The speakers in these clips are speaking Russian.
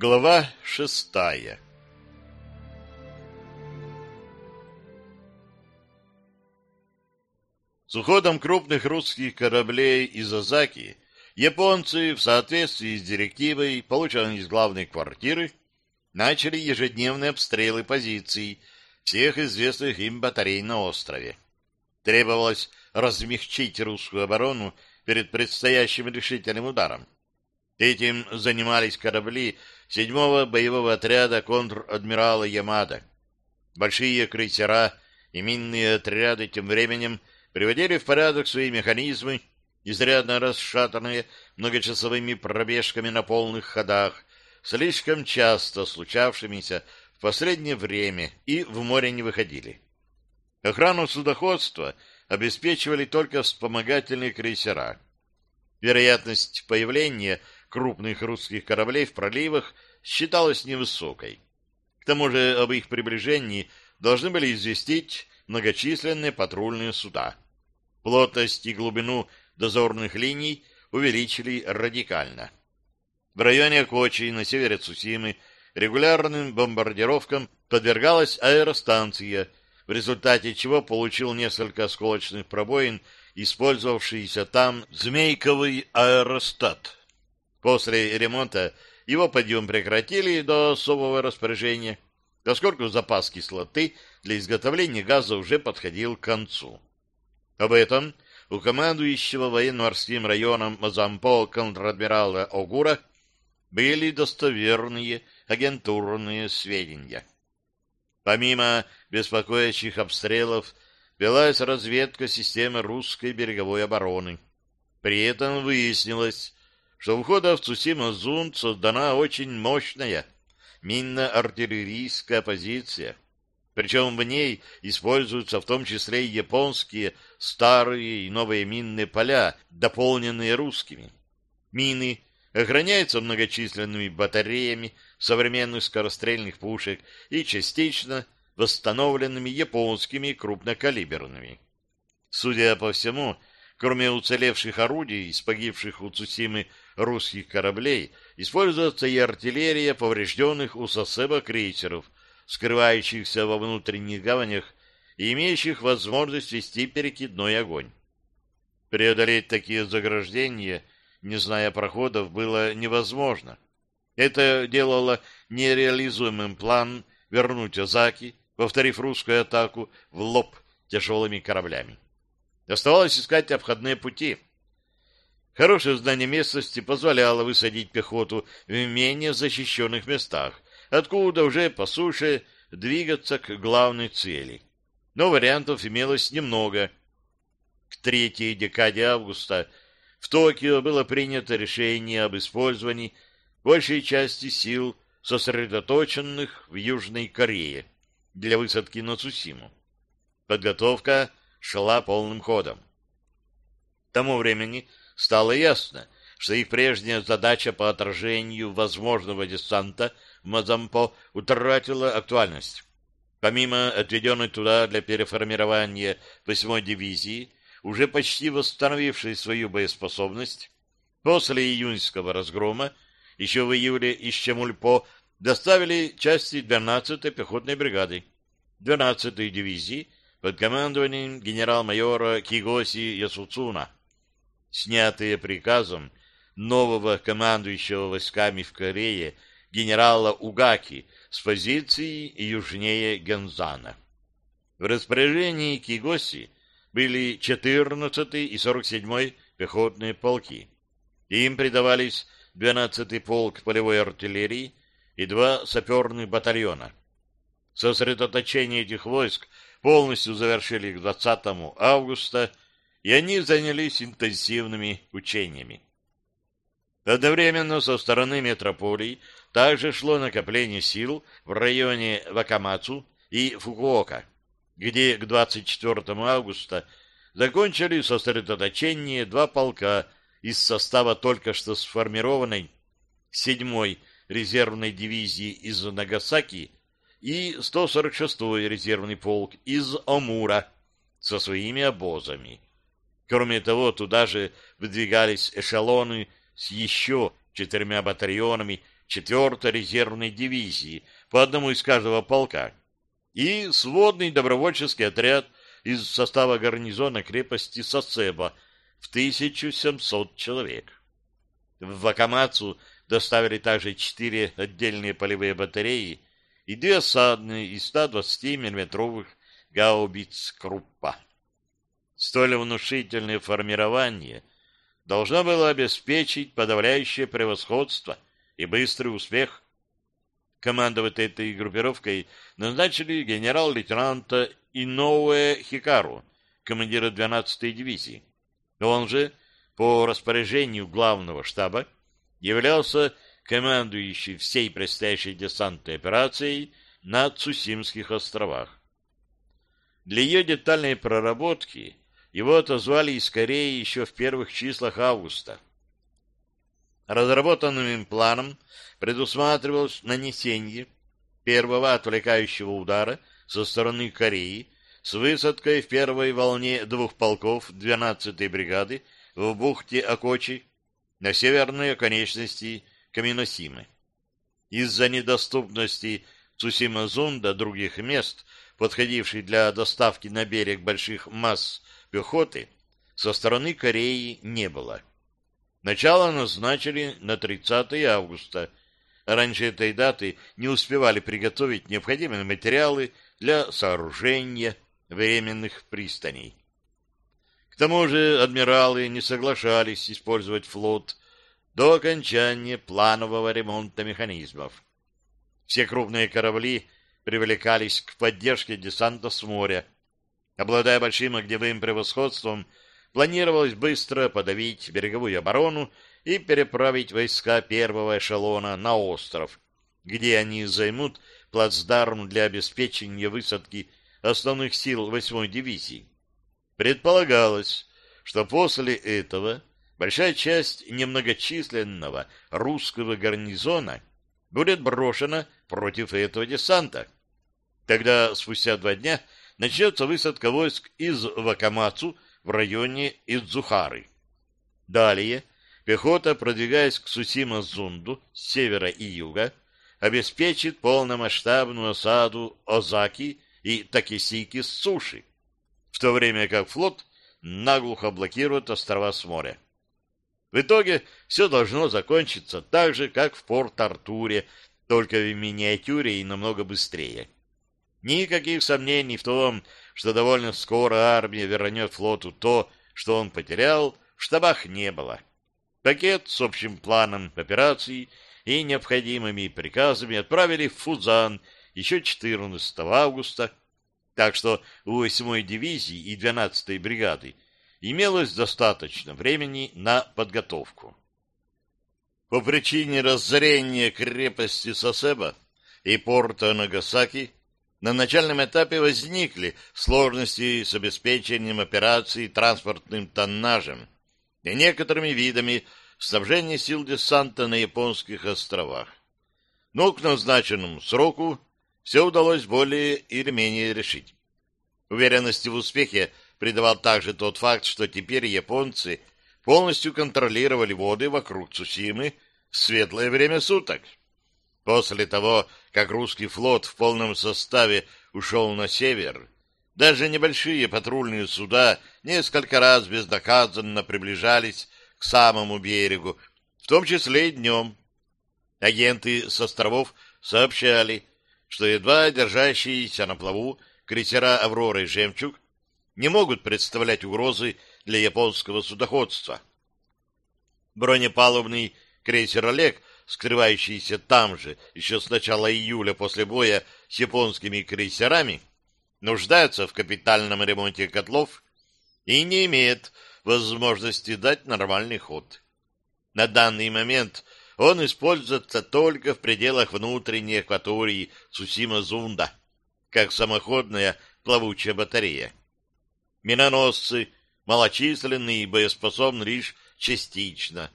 Глава шестая С уходом крупных русских кораблей из Азаки японцы, в соответствии с директивой, полученной из главной квартиры, начали ежедневные обстрелы позиций всех известных им батарей на острове. Требовалось размягчить русскую оборону перед предстоящим решительным ударом. Этим занимались корабли седьмого боевого отряда контр-адмирала Ямада. Большие крейсера и минные отряды тем временем приводили в порядок свои механизмы, изрядно расшатанные многочасовыми пробежками на полных ходах, слишком часто случавшимися в последнее время, и в море не выходили. Охрану судоходства обеспечивали только вспомогательные крейсера. Вероятность появления крупных русских кораблей в проливах считалась невысокой. К тому же об их приближении должны были известить многочисленные патрульные суда. Плотность и глубину дозорных линий увеличили радикально. В районе Кочи на севере Цусимы регулярным бомбардировкам подвергалась аэростанция, в результате чего получил несколько осколочных пробоин, использовавшийся там змейковый аэростат. После ремонта его подъем прекратили до особого распоряжения, поскольку запас кислоты для изготовления газа уже подходил к концу. Об этом у командующего военно-морским районом Мазампо контр-адмирала Огура были достоверные агентурные сведения. Помимо беспокоящих обстрелов, велась разведка системы русской береговой обороны. При этом выяснилось, что у входа в Цусима-Зунд создана очень мощная минно-артиллерийская позиция. Причем в ней используются в том числе и японские старые и новые минные поля, дополненные русскими. Мины охраняются многочисленными батареями современных скорострельных пушек и частично восстановленными японскими крупнокалиберными. Судя по всему, кроме уцелевших орудий из погибших у Цусимы русских кораблей, используется и артиллерия поврежденных у Сосеба крейсеров, скрывающихся во внутренних гаванях и имеющих возможность вести перекидной огонь. Преодолеть такие заграждения, не зная проходов, было невозможно. Это делало нереализуемым план вернуть Озаки, повторив русскую атаку в лоб тяжелыми кораблями. Оставалось искать обходные пути. Хорошее знание местности позволяло высадить пехоту в менее защищенных местах, откуда уже по суше двигаться к главной цели. Но вариантов имелось немного. К третьей декаде августа в Токио было принято решение об использовании большей части сил, сосредоточенных в Южной Корее, для высадки на Цусиму. Подготовка шла полным ходом. К тому времени стало ясно, что их прежняя задача по отражению возможного десанта Мазампо утратила актуальность. Помимо отведенной туда для переформирования 8-й дивизии, уже почти восстановившей свою боеспособность, после июньского разгрома еще в июле из Чемульпо доставили части 12-й пехотной бригады, 12-й дивизии под командованием генерал-майора Кигоси Ясуцуна, снятые приказом нового командующего войсками в Корее генерала Угаки с позиции южнее Гензана. В распоряжении Кигоси были 14-й и 47-й пехотные полки. Им придавались 12-й полк полевой артиллерии и два саперных батальона. Сосредоточение этих войск полностью завершили к 20 августа, и они занялись интенсивными учениями. Одновременно со стороны метрополий также шло накопление сил в районе Вакамацу и Фукуока, где к 24 августа закончили сосредоточение два полка из состава только что сформированной 7-й резервной дивизии из Нагасаки и 146-й резервный полк из Омура со своими обозами. Кроме того, туда же выдвигались эшелоны с еще четырьмя батальонами 4-й резервной дивизии, по одному из каждого полка, и сводный добровольческий отряд из состава гарнизона крепости Сосеба в 1700 человек. В Вакамацу доставили также четыре отдельные полевые батареи и две осадные из 120 миллиметровых гаубиц Круппа. Столь внушительное формирование должно было обеспечить подавляющее превосходство и быстрый успех. Командовать этой группировкой назначили генерал-лейтенанта Иноуэ Хикару, командира 12-й дивизии. Он же, по распоряжению главного штаба, являлся командующий всей предстоящей десантной операцией на Цусимских островах. Для ее детальной проработки его отозвали из Кореи еще в первых числах августа. Разработанным планом предусматривалось нанесение первого отвлекающего удара со стороны Кореи с высадкой в первой волне двух полков 12-й бригады в бухте Акочи на северной оконечности Каминосимы. Из-за недоступности Цусима-Зунда других мест, подходивших для доставки на берег больших масс пехоты, со стороны Кореи не было. Начало назначили на 30 августа. Раньше этой даты не успевали приготовить необходимые материалы для сооружения временных пристаней. К тому же адмиралы не соглашались использовать флот до окончания планового ремонта механизмов. Все крупные корабли привлекались к поддержке десанта с моря. Обладая большим огневым превосходством, планировалось быстро подавить береговую оборону и переправить войска первого эшелона на остров, где они займут плацдарм для обеспечения высадки основных сил 8-й дивизии. Предполагалось, что после этого большая часть немногочисленного русского гарнизона будет брошена против этого десанта. Тогда, спустя два дня, начнется высадка войск из Вакамацу в районе Идзухары. Далее пехота, продвигаясь к Сусима-Зунду с севера и юга, обеспечит полномасштабную осаду Озаки и Такисики с суши, в то время как флот наглухо блокирует острова с моря. В итоге все должно закончиться так же, как в Порт-Артуре, только в миниатюре и намного быстрее. Никаких сомнений в том, что довольно скоро армия вернет флоту то, что он потерял, в штабах не было. Пакет с общим планом операций и необходимыми приказами отправили в Фузан еще 14 августа, так что у 8-й дивизии и 12-й бригады имелось достаточно времени на подготовку. По причине разорения крепости Сосеба и порта Нагасаки на начальном этапе возникли сложности с обеспечением операций транспортным тоннажем и некоторыми видами снабжения сил десанта на японских островах. Но к назначенному сроку все удалось более или менее решить. Уверенности в успехе придавал также тот факт, что теперь японцы полностью контролировали воды вокруг Цусимы в светлое время суток. После того, как русский флот в полном составе ушел на север, даже небольшие патрульные суда несколько раз бездоказанно приближались к самому берегу, в том числе и днем. Агенты с островов сообщали, что едва держащиеся на плаву крейсера «Аврора» и «Жемчуг» не могут представлять угрозы для японского судоходства. Бронепалубный крейсер «Олег» скрывающийся там же еще с начала июля после боя с японскими крейсерами, нуждается в капитальном ремонте котлов и не имеет возможности дать нормальный ход. На данный момент он используется только в пределах внутренней акватории Цусима-Зунда, как самоходная плавучая батарея. Миноносцы малочисленны и боеспособны лишь частично,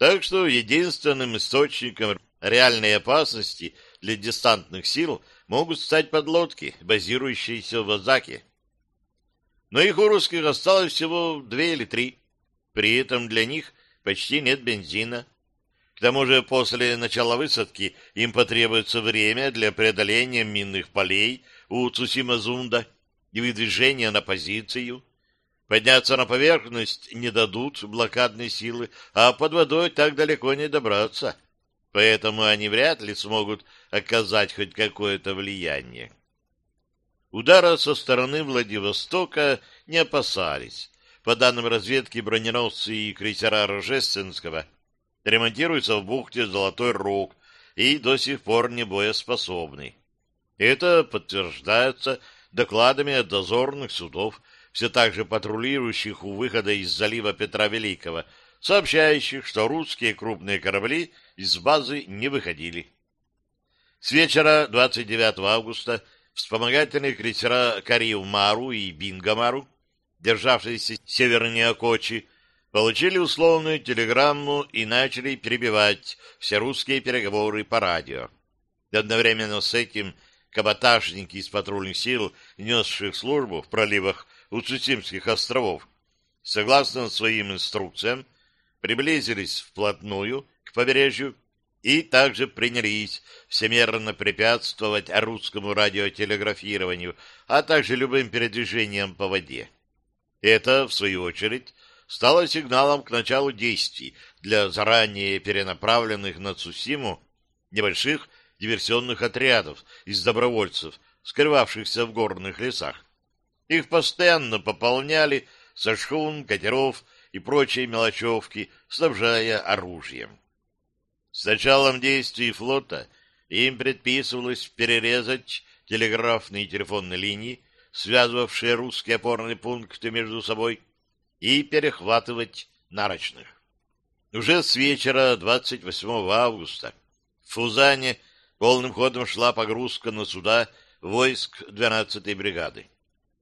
так что единственным источником реальной опасности для десантных сил могут стать подлодки, базирующиеся в Азаке. Но их у русских осталось всего две или три. При этом для них почти нет бензина. К тому же после начала высадки им потребуется время для преодоления минных полей у Цусима-Зунда и выдвижения на позицию. Подняться на поверхность не дадут блокадные силы, а под водой так далеко не добраться. Поэтому они вряд ли смогут оказать хоть какое-то влияние. Удара со стороны Владивостока не опасались. По данным разведки, броненосцы и крейсера Рожественского — ремонтируется в бухте Золотой Рог и до сих пор не боеспособный. Это подтверждается докладами от дозорных судов, все так же патрулирующих у выхода из залива Петра Великого, сообщающих, что русские крупные корабли из базы не выходили. С вечера 29 августа вспомогательные крейсера Кариу-Мару и Бинга-Мару, державшиеся севернее Окочи, получили условную телеграмму и начали перебивать все русские переговоры по радио. Одновременно с этим каботажники из патрульных сил, несших службу в проливах у Цусимских островов, согласно своим инструкциям, приблизились вплотную к побережью и также принялись всемерно препятствовать русскому радиотелеграфированию, а также любым передвижениям по воде. Это, в свою очередь, стало сигналом к началу действий для заранее перенаправленных на Цусиму небольших диверсионных отрядов из добровольцев, скрывавшихся в горных лесах. Их постоянно пополняли со шхун, катеров и прочей мелочевки, снабжая оружием. С началом действий флота им предписывалось перерезать телеграфные и телефонные линии, связывавшие русские опорные пункты между собой, и перехватывать нарочных. Уже с вечера 28 августа в Фузане полным ходом шла погрузка на суда войск 12-й бригады.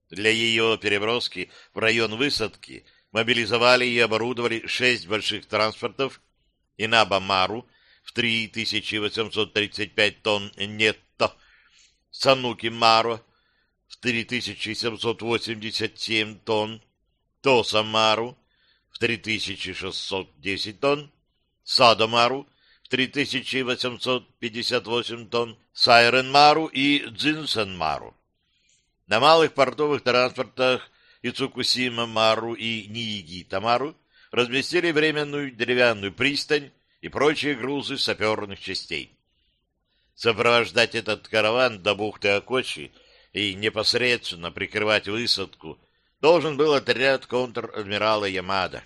Для ее переброски в район высадки мобилизовали и оборудовали шесть больших транспортов Инаба-Мару в 3835 тонн нетто, Сануки-Мару в 3787 тонн, Тосамару в 3610 тонн, Садомару в 3858 тонн, Сайренмару и Дзинсенмару. На малых портовых транспортах Ицукусима-Мару и Ниигита-Мару разместили временную деревянную пристань и прочие грузы саперных частей. Сопровождать этот караван до бухты Акочи и непосредственно прикрывать высадку должен был отряд контр-адмирала Ямада,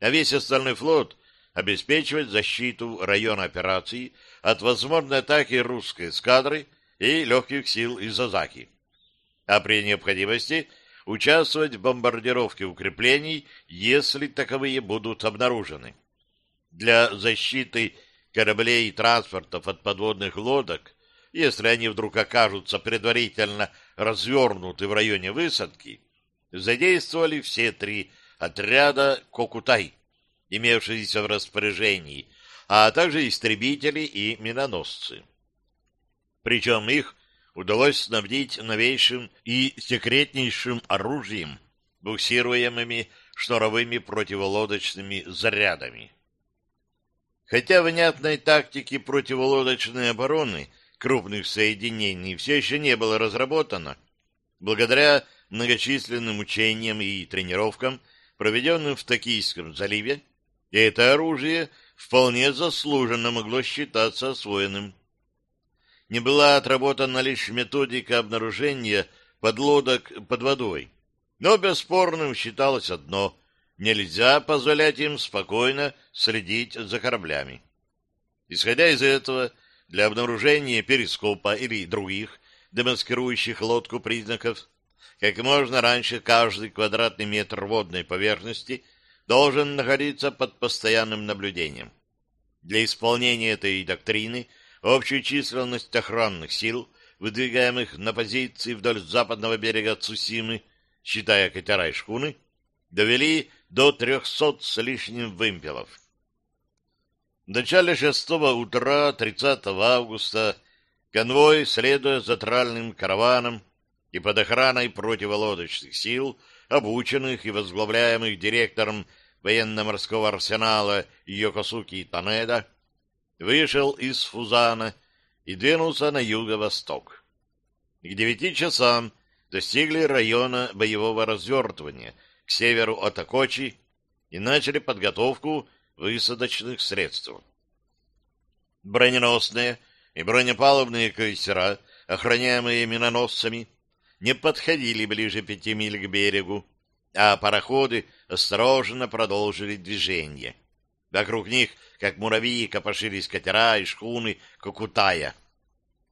а весь остальной флот обеспечивать защиту района операции от возможной атаки русской эскадры и легких сил из Азаки, а при необходимости участвовать в бомбардировке укреплений, если таковые будут обнаружены. Для защиты кораблей и транспортов от подводных лодок, если они вдруг окажутся предварительно развернуты в районе высадки, задействовали все три отряда Кокутай, имевшиеся в распоряжении, а также истребители и миноносцы. Причем их удалось снабдить новейшим и секретнейшим оружием, буксируемыми шнуровыми противолодочными зарядами. Хотя внятной тактики противолодочной обороны крупных соединений все еще не было разработано, благодаря многочисленным учениям и тренировкам, проведенным в Токийском заливе, это оружие вполне заслуженно могло считаться освоенным. Не была отработана лишь методика обнаружения подлодок под водой, но бесспорным считалось одно — нельзя позволять им спокойно следить за кораблями. Исходя из этого, для обнаружения перископа или других демаскирующих лодку признаков как можно раньше каждый квадратный метр водной поверхности должен находиться под постоянным наблюдением. Для исполнения этой доктрины общую численность охранных сил, выдвигаемых на позиции вдоль западного берега Цусимы, считая катера и шхуны, довели до трехсот с лишним вымпелов. В начале шестого утра 30 августа конвой, следуя за тральным караваном, и под охраной противолодочных сил, обученных и возглавляемых директором военно-морского арсенала Йокосуки Танеда, вышел из Фузана и двинулся на юго-восток. К девяти часам достигли района боевого развертывания к северу от Акочи и начали подготовку высадочных средств. Броненосные и бронепалубные крейсера, охраняемые миноносцами, не подходили ближе пяти миль к берегу, а пароходы осторожно продолжили движение. Вокруг них, как муравьи, копошились катера и шхуны Кокутая.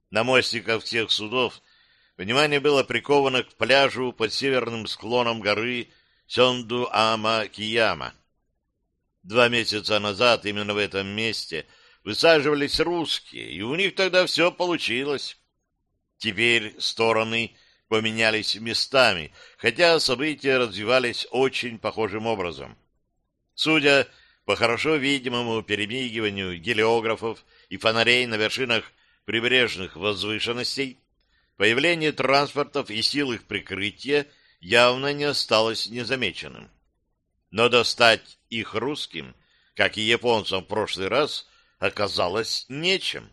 На мостиках всех судов внимание было приковано к пляжу под северным склоном горы Сёнду-Ама-Кияма. Два месяца назад именно в этом месте высаживались русские, и у них тогда все получилось. Теперь стороны поменялись местами, хотя события развивались очень похожим образом. Судя по хорошо видимому перемигиванию гелиографов и фонарей на вершинах прибрежных возвышенностей, появление транспортов и сил их прикрытия явно не осталось незамеченным. Но достать их русским, как и японцам в прошлый раз, оказалось нечем.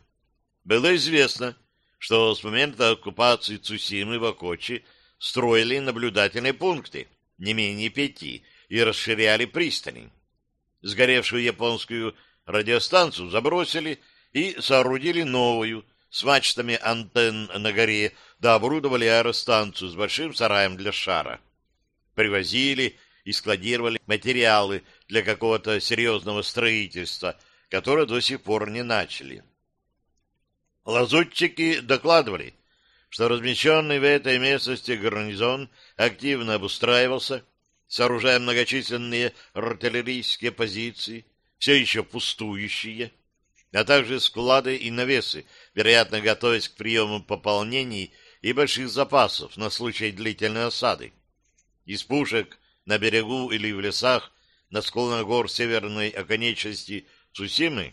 Было известно, что с момента оккупации Цусимы в Окочи строили наблюдательные пункты, не менее пяти, и расширяли пристани. Сгоревшую японскую радиостанцию забросили и соорудили новую, с мачтами антенн на горе, да оборудовали аэростанцию с большим сараем для шара. Привозили и складировали материалы для какого-то серьезного строительства, которое до сих пор не начали. Лазутчики докладывали, что размещенный в этой местности гарнизон активно обустраивался, сооружая многочисленные артиллерийские позиции, все еще пустующие, а также склады и навесы, вероятно, готовясь к приему пополнений и больших запасов на случай длительной осады. Из пушек на берегу или в лесах на склонах гор северной оконечности Цусимы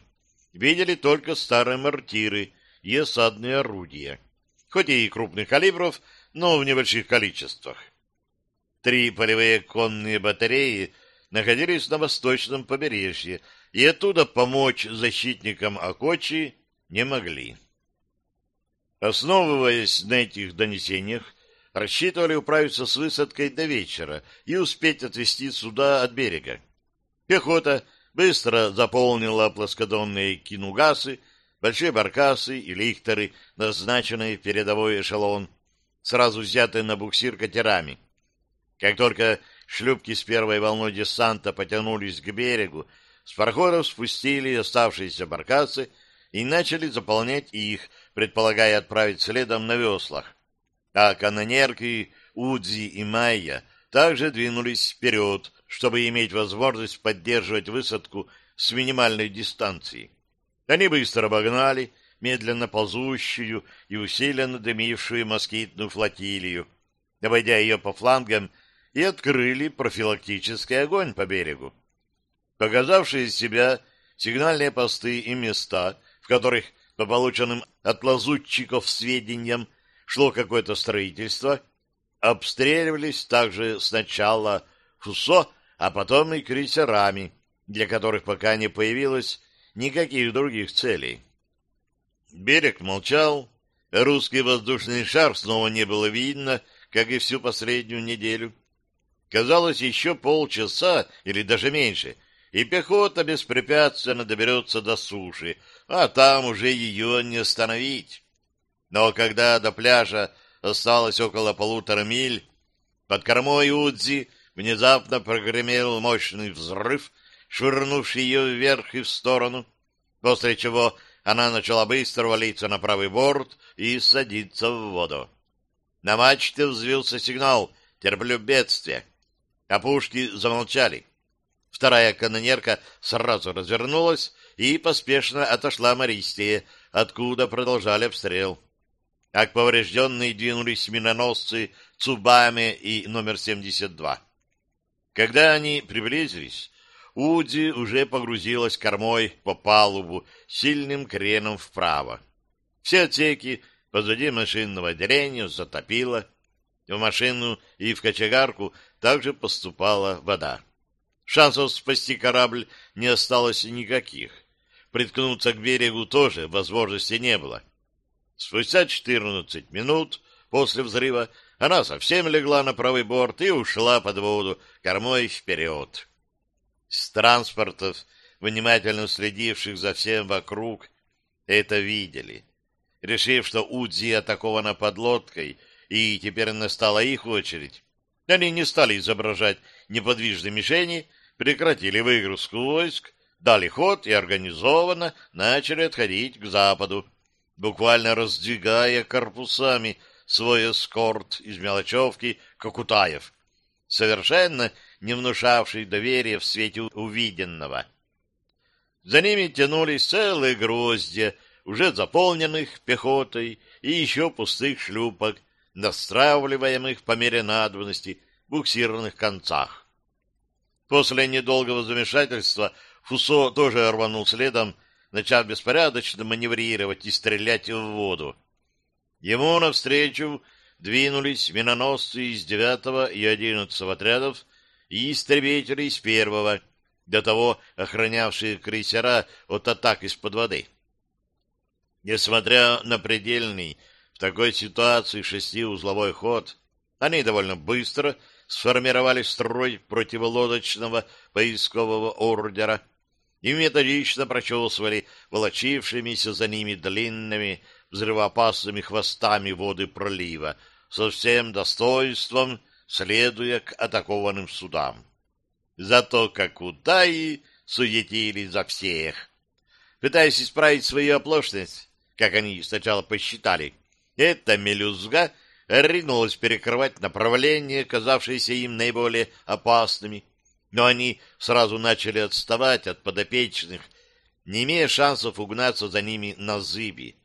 видели только старые мортиры и осадные орудия, хоть и крупных калибров, но в небольших количествах. Три полевые конные батареи находились на восточном побережье, и оттуда помочь защитникам Акочи не могли. Основываясь на этих донесениях, рассчитывали управиться с высадкой до вечера и успеть отвести суда от берега. Пехота быстро заполнила плоскодонные кинугасы большие баркасы и лихтеры, назначенные в передовой эшелон, сразу взятые на буксир катерами. Как только шлюпки с первой волной десанта потянулись к берегу, с пароходов спустили оставшиеся баркасы и начали заполнять их, предполагая отправить следом на веслах. А канонерки Удзи и Майя также двинулись вперед, чтобы иметь возможность поддерживать высадку с минимальной дистанции. Они быстро обогнали медленно ползущую и усиленно дымившую москитную флотилию, обойдя ее по флангам, и открыли профилактический огонь по берегу. Показавшие из себя сигнальные посты и места, в которых, по полученным от лазутчиков сведениям, шло какое-то строительство, обстреливались также сначала ФУСО, а потом и крейсерами, для которых пока не появилось никаких других целей. Берег молчал, русский воздушный шар снова не было видно, как и всю последнюю неделю. Казалось, еще полчаса или даже меньше, и пехота беспрепятственно доберется до суши, а там уже ее не остановить. Но когда до пляжа осталось около полутора миль, под кормой Удзи внезапно прогремел мощный взрыв, швырнувший ее вверх и в сторону, после чего она начала быстро валиться на правый борт и садиться в воду. На мачте взвился сигнал «Терплю бедствие», а пушки замолчали. Вторая канонерка сразу развернулась и поспешно отошла Мористия, откуда продолжали обстрел. А к поврежденной двинулись миноносцы Цубами и номер 72. Когда они приблизились, Уди уже погрузилась кормой по палубу сильным креном вправо. Все отсеки позади машинного отделения затопило. В машину и в кочегарку также поступала вода. Шансов спасти корабль не осталось никаких. приткнуться к берегу тоже возможности не было. Спустя 14 минут после взрыва она совсем легла на правый борт и ушла под воду кормой вперед. С транспортов, внимательно следивших за всем вокруг, это видели. Решив, что Удзи атакована подлодкой, и теперь настала их очередь, они не стали изображать неподвижные мишени, прекратили выгрузку войск, дали ход и организованно начали отходить к западу, буквально раздвигая корпусами свой эскорт из мелочевки Кокутаев, совершенно не внушавший доверия в свете увиденного. За ними тянулись целые гроздья, уже заполненных пехотой и еще пустых шлюпок, настраиваемых по мере надобности буксирных концах. После недолгого замешательства Фусо тоже рванул следом, начав беспорядочно маневрировать и стрелять в воду. Ему навстречу двинулись миноносцы из девятого и одиннадцатого отрядов и истребители из первого, до того охранявшие крейсера от атак из-под воды. Несмотря на предельный такой ситуации шестиузловой ход, они довольно быстро сформировали строй противолодочного поискового ордера и методично прочесывали волочившимися за ними длинными взрывоопасными хвостами воды пролива, со всем достоинством следуя к атакованным судам. Зато как утаи суетились за всех. Пытаясь исправить свою оплошность, как они сначала посчитали, эта мелюзга ринулась перекрывать направления, казавшиеся им наиболее опасными, но они сразу начали отставать от подопечных, не имея шансов угнаться за ними на зыби.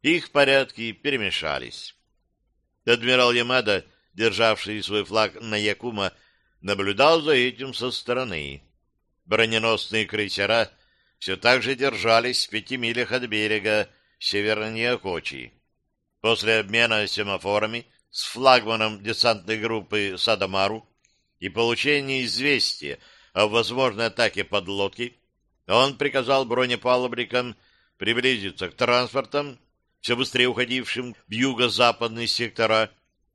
Их порядки перемешались. Адмирал Ямада, державший свой флаг на Якума, наблюдал за этим со стороны. Броненосные крейсера все так же держались в пяти милях от берега севернее Окочи. После обмена семафорами с флагманом десантной группы Садамару и получения известия о возможной атаке подлодки, он приказал бронепалубникам приблизиться к транспортам все быстрее уходившим в юго-западные сектора,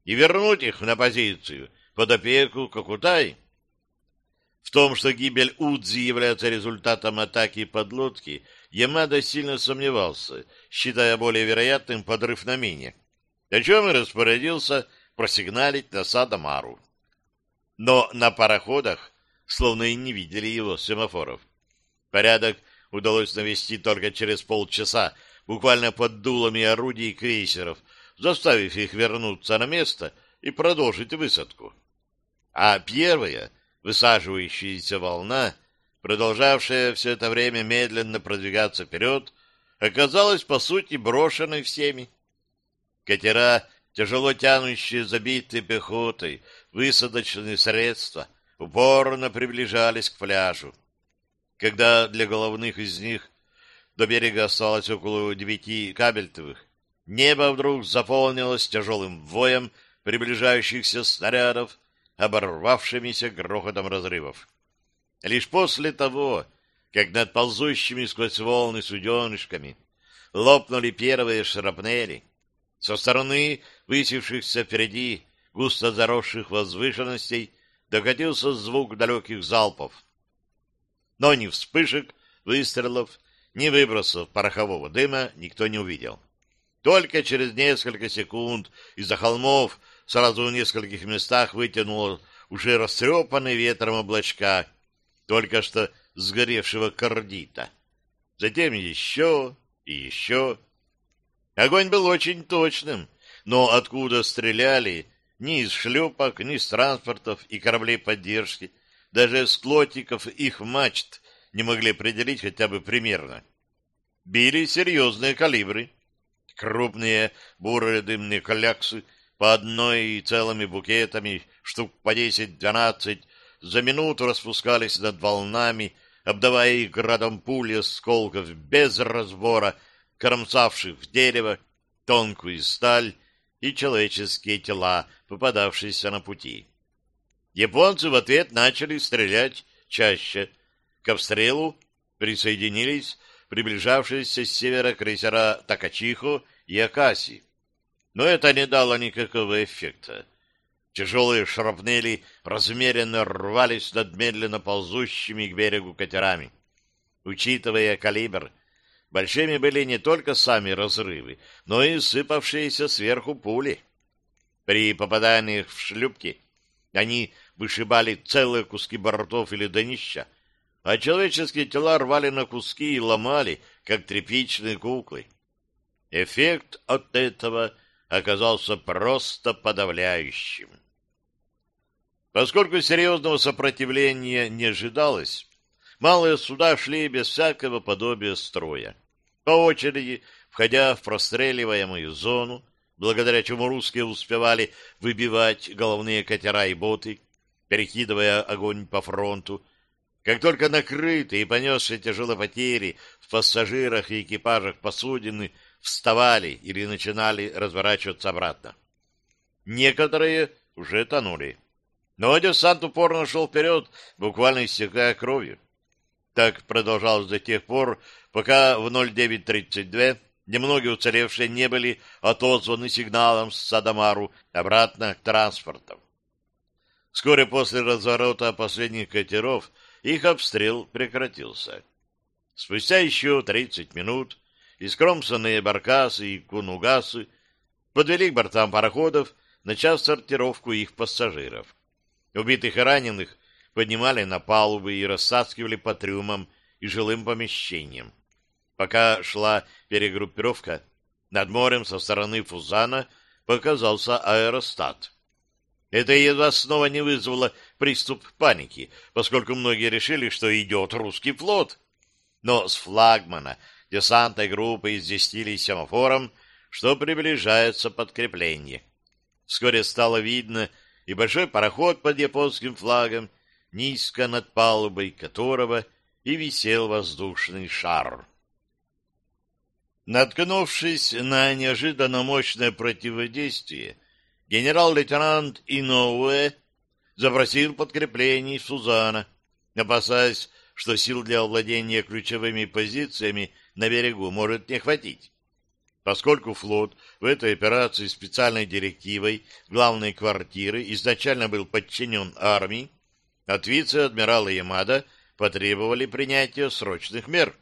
и вернуть их на позицию под опеку Кокутай. В том, что гибель Удзи является результатом атаки подлодки, Ямада сильно сомневался, считая более вероятным подрыв на мине, о чем и распорядился просигналить на Садамару. Но на пароходах словно и не видели его семафоров. Порядок удалось навести только через полчаса буквально под дулами орудий крейсеров, заставив их вернуться на место и продолжить высадку. А первая, высаживающаяся волна, продолжавшая все это время медленно продвигаться вперед, оказалась, по сути, брошенной всеми. Катера, тяжело тянущие забитые пехотой, высадочные средства, упорно приближались к пляжу. Когда для головных из них до берега осталось около девяти кабельтовых. Небо вдруг заполнилось тяжелым воем приближающихся снарядов, оборвавшимися грохотом разрывов. Лишь после того, как над ползущими сквозь волны суденышками лопнули первые шрапнели, со стороны высевшихся впереди густо заросших возвышенностей докатился звук далеких залпов. Но ни вспышек, выстрелов, ни выбросов порохового дыма никто не увидел. Только через несколько секунд из-за холмов сразу в нескольких местах вытянуло уже растрепанные ветром облачка, только что сгоревшего кардита. Затем еще и еще. Огонь был очень точным, но откуда стреляли, ни из шлюпок, ни из транспортов и кораблей поддержки, даже с клотиков их мачт не могли определить хотя бы примерно. Били серьезные калибры. Крупные бурые дымные коляксы по одной и целыми букетами, штук по десять-двенадцать, за минуту распускались над волнами, обдавая их градом пули осколков без разбора, кромсавших в дерево, тонкую сталь и человеческие тела, попадавшиеся на пути. Японцы в ответ начали стрелять чаще. К обстрелу присоединились приближавшиеся с севера крейсера Такачихо и Акаси. Но это не дало никакого эффекта. Тяжелые шрапнели размеренно рвались над медленно ползущими к берегу катерами. Учитывая калибр, большими были не только сами разрывы, но и сыпавшиеся сверху пули. При попадании в шлюпки они вышибали целые куски бортов или днища, а человеческие тела рвали на куски и ломали, как тряпичные куклы. Эффект от этого оказался просто подавляющим. Поскольку серьезного сопротивления не ожидалось, малые суда шли без всякого подобия строя. По очереди, входя в простреливаемую зону, благодаря чему русские успевали выбивать головные катера и боты, перекидывая огонь по фронту, как только накрытые и понесшие тяжелые потери в пассажирах и экипажах посудины вставали или начинали разворачиваться обратно. Некоторые уже тонули. Но десант упорно шел вперед, буквально истекая кровью. Так продолжалось до тех пор, пока в 09.32 немногие уцелевшие не были отозваны сигналом с Садамару обратно к транспортам. Вскоре после разворота последних катеров их обстрел прекратился. Спустя еще 30 минут искромсанные баркасы и кунугасы подвели к бортам пароходов, начав сортировку их пассажиров. Убитых и раненых поднимали на палубы и рассаскивали по трюмам и жилым помещениям. Пока шла перегруппировка, над морем со стороны Фузана показался аэростат. Это едва снова не вызвало приступ паники, поскольку многие решили, что идет русский флот. Но с флагмана десантной группы известили семафором, что приближается подкрепление. Вскоре стало видно, и большой пароход под японским флагом, низко над палубой которого и висел воздушный шар. Наткнувшись на неожиданно мощное противодействие, генерал-лейтенант Иноуэ запросил подкреплений Сузана, опасаясь, что сил для овладения ключевыми позициями на берегу может не хватить. Поскольку флот в этой операции специальной директивой главной квартиры изначально был подчинен армии, от вице-адмирала Ямада потребовали принятия срочных мер.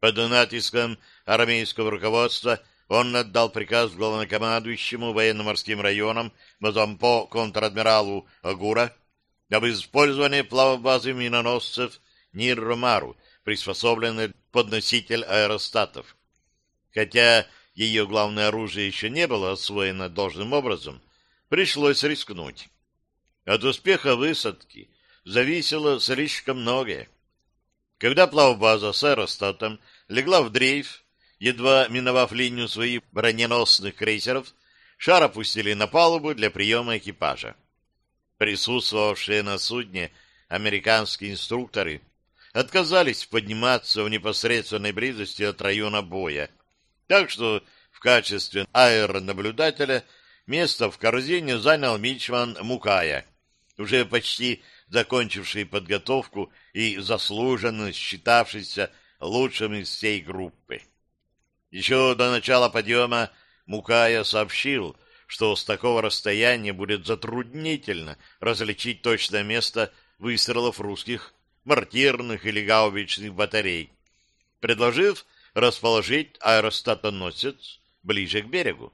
Под натиском армейского руководства он отдал приказ главнокомандующему военно-морским районам Мазампо контр-адмиралу Агура об использовании плавбазы миноносцев Нирромару, приспособленной под носитель аэростатов. Хотя ее главное оружие еще не было освоено должным образом, пришлось рискнуть. От успеха высадки зависело слишком многое. Когда плавбаза с аэростатом легла в дрейф, едва миновав линию своих броненосных крейсеров, шар опустили на палубу для приема экипажа. Присутствовавшие на судне американские инструкторы отказались подниматься в непосредственной близости от района боя, так что в качестве аэронаблюдателя место в корзине занял Мичман Мукая, уже почти закончивший подготовку и заслуженно считавшийся лучшим из всей группы. Еще до начала подъема Мукая сообщил, что с такого расстояния будет затруднительно различить точное место выстрелов русских мортирных или гаубичных батарей, предложив расположить аэростатоносец ближе к берегу.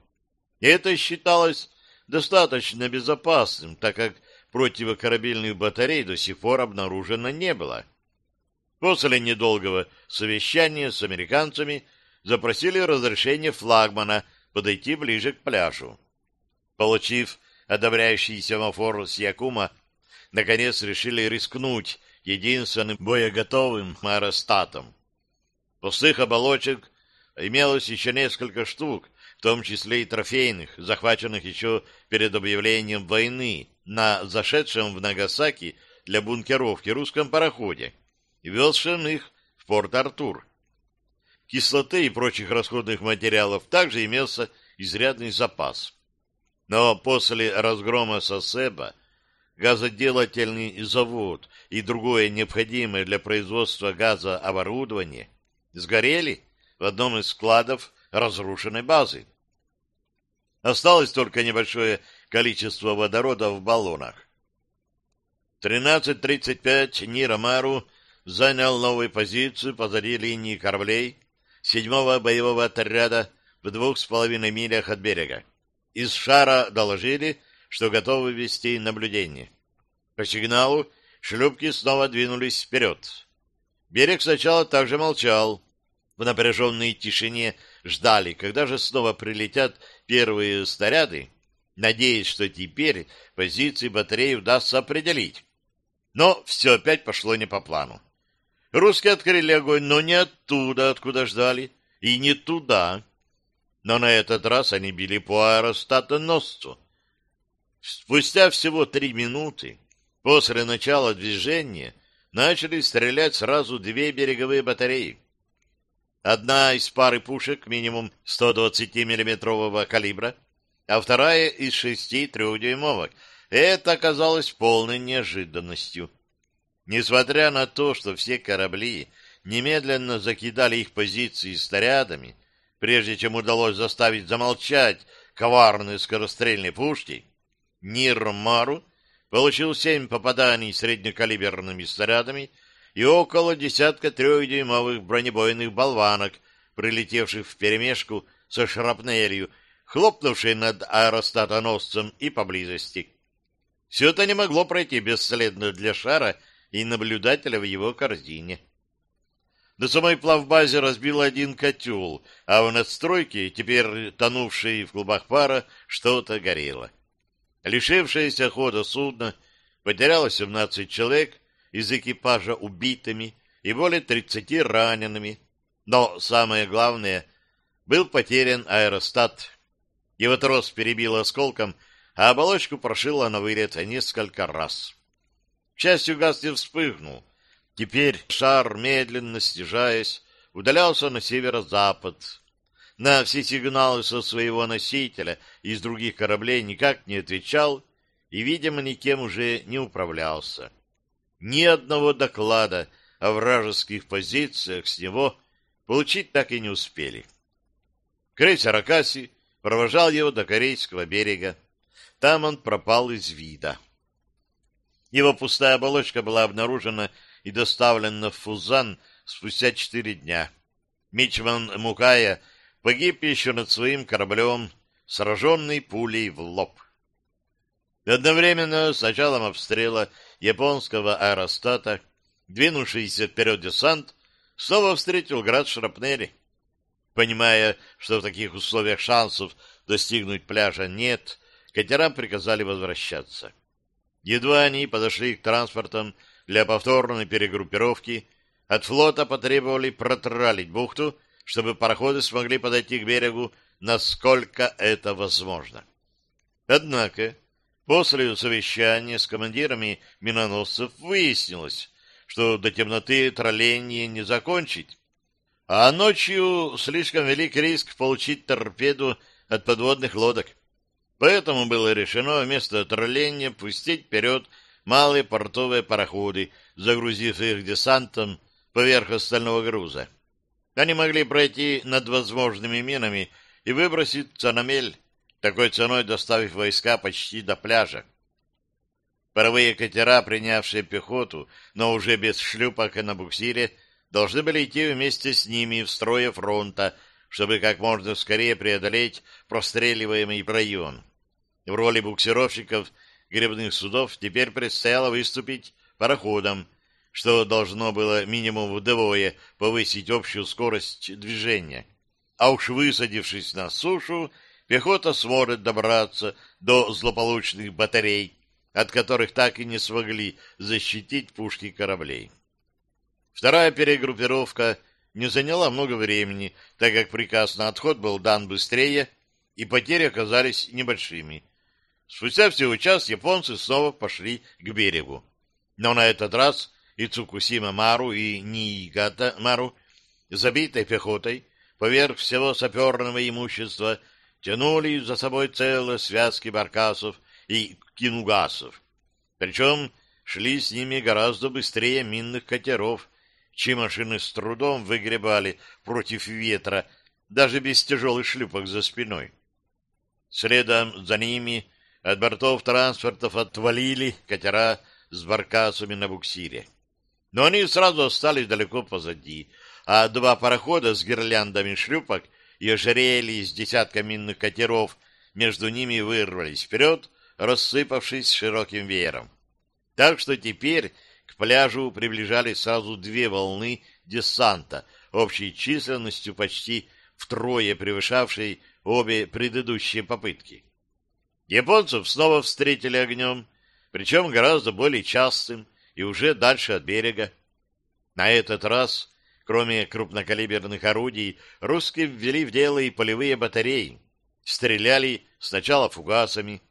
Это считалось достаточно безопасным, так как противокорабельных батарей до сих пор обнаружено не было. После недолгого совещания с американцами запросили разрешение флагмана подойти ближе к пляжу. Получив одобряющий семафор с Якума, наконец решили рискнуть единственным боеготовым аэростатом. Пустых оболочек имелось еще несколько штук, в том числе и трофейных, захваченных еще перед объявлением войны на зашедшем в Нагасаки для бункеровки русском пароходе везшем их в Порт-Артур. Кислоты и прочих расходных материалов также имелся изрядный запас. Но после разгрома Сосеба газоделательный завод и другое необходимое для производства газа оборудование сгорели в одном из складов разрушенной базы. Осталось только небольшое количество водорода в баллонах. 13.35 Нирамару занял новую позицию позади линии кораблей седьмого боевого отряда в двух с половиной милях от берега. Из шара доложили, что готовы вести наблюдение. По сигналу шлюпки снова двинулись вперед. Берег сначала также молчал. В напряженной тишине ждали, когда же снова прилетят первые снаряды, надеясь, что теперь позиции батареи удастся определить. Но все опять пошло не по плану. Русские открыли огонь, но не оттуда, откуда ждали, и не туда. Но на этот раз они били по аэростатоносцу. Спустя всего три минуты после начала движения начали стрелять сразу две береговые батареи. Одна из пары пушек минимум 120 миллиметрового калибра, а вторая из шести трехдюймовок. Это оказалось полной неожиданностью. Несмотря на то, что все корабли немедленно закидали их позиции снарядами, прежде чем удалось заставить замолчать коварные скорострельные пушки, Нирмару получил семь попаданий среднекалиберными снарядами и около десятка трехдюймовых бронебойных болванок, прилетевших вперемешку со шрапнелью, хлопнувшей над аэростатоносцем и поблизости. Все это не могло пройти бесследно для шара и наблюдателя в его корзине. На самой плавбазе разбил один котел, а в надстройке, теперь тонувшей в клубах пара, что-то горело. Лишившееся хода судно потеряло 17 человек, из экипажа убитыми и более 30 ранеными. Но самое главное, был потерян аэростат. Его трос перебил осколком, а оболочку прошило на вылет несколько раз. К счастью, газ не вспыхнул. Теперь шар, медленно снижаясь, удалялся на северо-запад. На все сигналы со своего носителя из других кораблей никак не отвечал и, видимо, никем уже не управлялся ни одного доклада о вражеских позициях с него получить так и не успели. Крейсер Акаси провожал его до корейского берега. Там он пропал из вида. Его пустая оболочка была обнаружена и доставлена в Фузан спустя четыре дня. Мичман Мукая погиб еще над своим кораблем, сраженный пулей в лоб. Одновременно с началом обстрела японского аэростата, двинувшийся вперед десант, снова встретил град шрапнели. Понимая, что в таких условиях шансов достигнуть пляжа нет, катерам приказали возвращаться. Едва они подошли к транспортам для повторной перегруппировки, от флота потребовали протралить бухту, чтобы пароходы смогли подойти к берегу, насколько это возможно. Однако После совещания с командирами миноносцев выяснилось, что до темноты тролление не закончить, а ночью слишком велик риск получить торпеду от подводных лодок. Поэтому было решено вместо тролления пустить вперед малые портовые пароходы, загрузив их десантом поверх остального груза. Они могли пройти над возможными минами и выброситься на мель, такой ценой доставив войска почти до пляжа. Паровые катера, принявшие пехоту, но уже без шлюпок и на буксире, должны были идти вместе с ними в строе фронта, чтобы как можно скорее преодолеть простреливаемый район. В роли буксировщиков гребных судов теперь предстояло выступить пароходам, что должно было минимум вдвое повысить общую скорость движения. А уж высадившись на сушу, пехота сможет добраться до злополучных батарей, от которых так и не смогли защитить пушки кораблей. Вторая перегруппировка не заняла много времени, так как приказ на отход был дан быстрее, и потери оказались небольшими. Спустя всего час японцы снова пошли к берегу. Но на этот раз и Цукусима Мару, и Ниигата Мару, забитой пехотой, поверх всего саперного имущества, тянули за собой целые связки баркасов и кинугасов. Причем шли с ними гораздо быстрее минных катеров, чьи машины с трудом выгребали против ветра, даже без тяжелых шлюпок за спиной. Следом за ними от бортов транспортов отвалили катера с баркасами на буксире. Но они сразу остались далеко позади, а два парохода с гирляндами шлюпок и ожерелья из десятка минных катеров между ними вырвались вперед, рассыпавшись широким веером. Так что теперь к пляжу приближались сразу две волны десанта, общей численностью почти втрое превышавшей обе предыдущие попытки. Японцев снова встретили огнем, причем гораздо более частым и уже дальше от берега. На этот раз, кроме крупнокалиберных орудий, русские ввели в дело и полевые батареи. Стреляли сначала фугасами.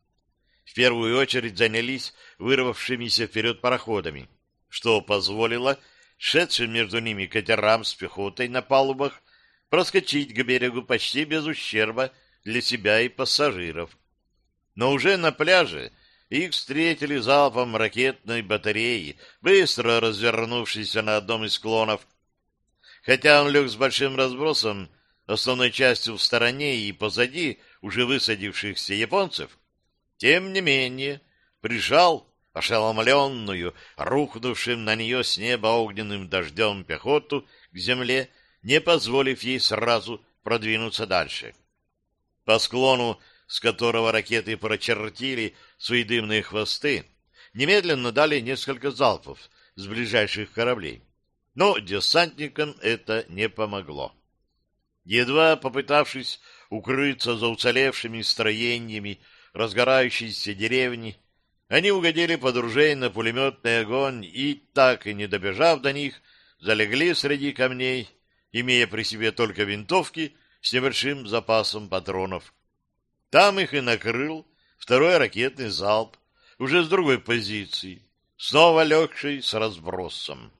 В первую очередь занялись вырвавшимися вперед пароходами, что позволило шедшим между ними катерам с пехотой на палубах проскочить к берегу почти без ущерба для себя и пассажиров. Но уже на пляже их встретили залпом ракетной батареи, быстро развернувшейся на одном из склонов. Хотя он лег с большим разбросом, основной частью в стороне и позади уже высадившихся японцев, тем не менее прижал ошеломленную, рухнувшим на нее с неба огненным дождем пехоту к земле не позволив ей сразу продвинуться дальше. По склону, с которого ракеты прочертили свои дымные хвосты, немедленно дали несколько залпов с ближайших кораблей. Но десантникам это не помогло. Едва попытавшись укрыться за уцелевшими строениями разгорающейся деревни, они угодили под ружейно пулеметный огонь и, так и не добежав до них, залегли среди камней имея при себе только винтовки с небольшим запасом патронов. Там их и накрыл второй ракетный залп, уже с другой позиции, снова легший с разбросом.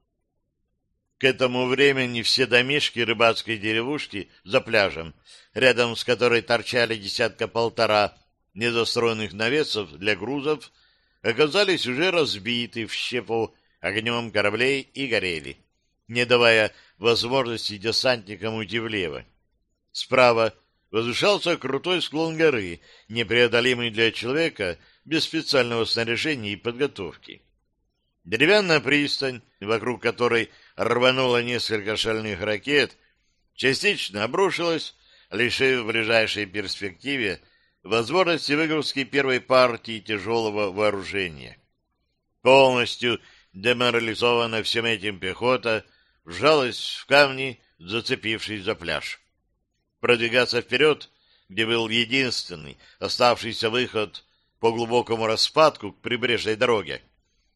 К этому времени все домишки рыбацкой деревушки за пляжем, рядом с которой торчали десятка-полтора недостроенных навесов для грузов, оказались уже разбиты в щепу огнем кораблей и горели, не давая возможности десантникам уйти влево. Справа возвышался крутой склон горы, непреодолимый для человека без специального снаряжения и подготовки. Деревянная пристань, вокруг которой рвануло несколько шальных ракет, частично обрушилась, лишив в ближайшей перспективе возможности выгрузки первой партии тяжелого вооружения. Полностью деморализована всем этим пехота вжалась в камни, зацепившись за пляж. Продвигаться вперед, где был единственный оставшийся выход по глубокому распадку к прибрежной дороге,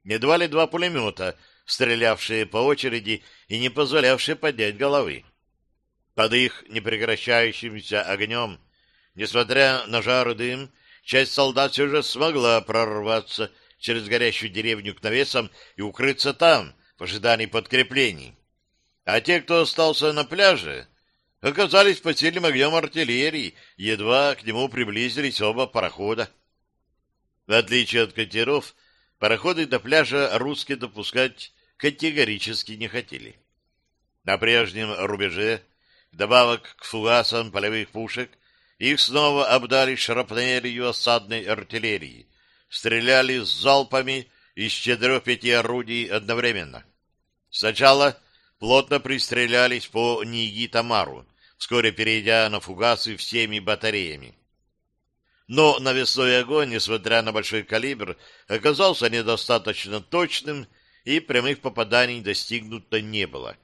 едва ли два пулемета, стрелявшие по очереди и не позволявшие поднять головы. Под их непрекращающимся огнем, несмотря на жар и дым, часть солдат все же смогла прорваться через горящую деревню к навесам и укрыться там, в ожидании подкреплений а те, кто остался на пляже, оказались под сильным огнем артиллерии, едва к нему приблизились оба парохода. В отличие от катеров, пароходы до пляжа русские допускать категорически не хотели. На прежнем рубеже, добавок к фугасам полевых пушек, их снова обдали шрапнелью осадной артиллерии, стреляли с залпами из четырех-пяти орудий одновременно. Сначала плотно пристрелялись по Ниги-Тамару, вскоре перейдя на фугасы всеми батареями. Но навесной огонь, несмотря на большой калибр, оказался недостаточно точным, и прямых попаданий достигнуто не было.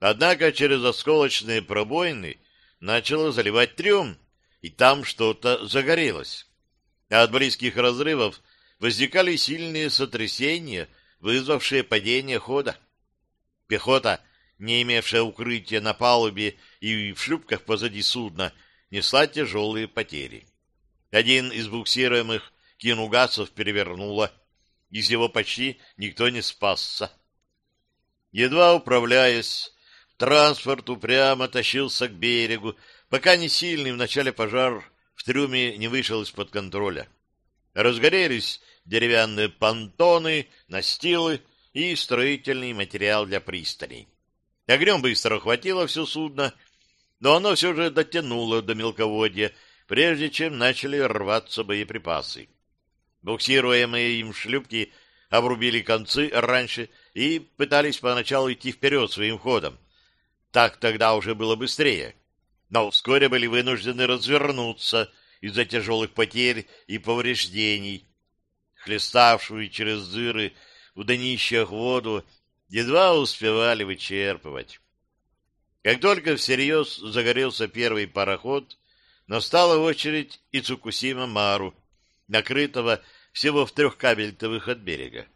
Однако через осколочные пробоины начало заливать трюм, и там что-то загорелось. А от близких разрывов возникали сильные сотрясения, вызвавшие падение хода. Пехота, не имевшая укрытия на палубе и в шлюпках позади судна, несла тяжелые потери. Один из буксируемых кинугасов перевернуло, из его почти никто не спасся. Едва управляясь, транспорт упрямо тащился к берегу, пока не сильный в начале пожар в трюме не вышел из-под контроля. Разгорелись деревянные понтоны, настилы, и строительный материал для пристаней. Огнем быстро охватило все судно, но оно все же дотянуло до мелководья, прежде чем начали рваться боеприпасы. Буксируемые им шлюпки обрубили концы раньше и пытались поначалу идти вперед своим ходом. Так тогда уже было быстрее. Но вскоре были вынуждены развернуться из-за тяжелых потерь и повреждений. Хлеставшую через дыры в днищах воду едва успевали вычерпывать. Как только всерьез загорелся первый пароход, настала очередь и Цукусима Мару, накрытого всего в трех кабельтовых от берега.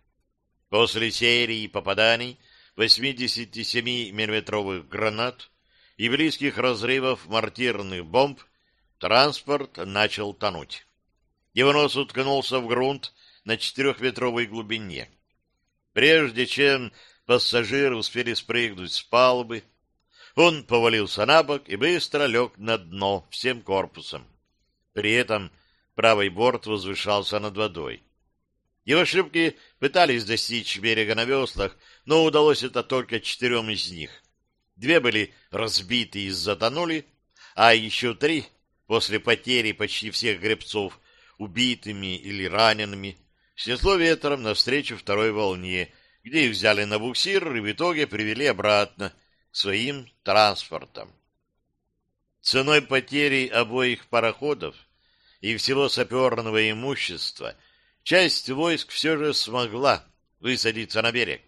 После серии попаданий 87 миллиметровых гранат и близких разрывов мортирных бомб транспорт начал тонуть. Его нос уткнулся в грунт на четырехметровой глубине. Прежде чем пассажиры успели спрыгнуть с палубы, он повалился на бок и быстро лег на дно всем корпусом. При этом правый борт возвышался над водой. Его шлюпки пытались достичь берега на веслах, но удалось это только четырем из них. Две были разбиты и затонули, а еще три, после потери почти всех гребцов, убитыми или ранеными, снесло ветром навстречу второй волне, где их взяли на буксир и в итоге привели обратно к своим транспортам. Ценой потери обоих пароходов и всего саперного имущества часть войск все же смогла высадиться на берег.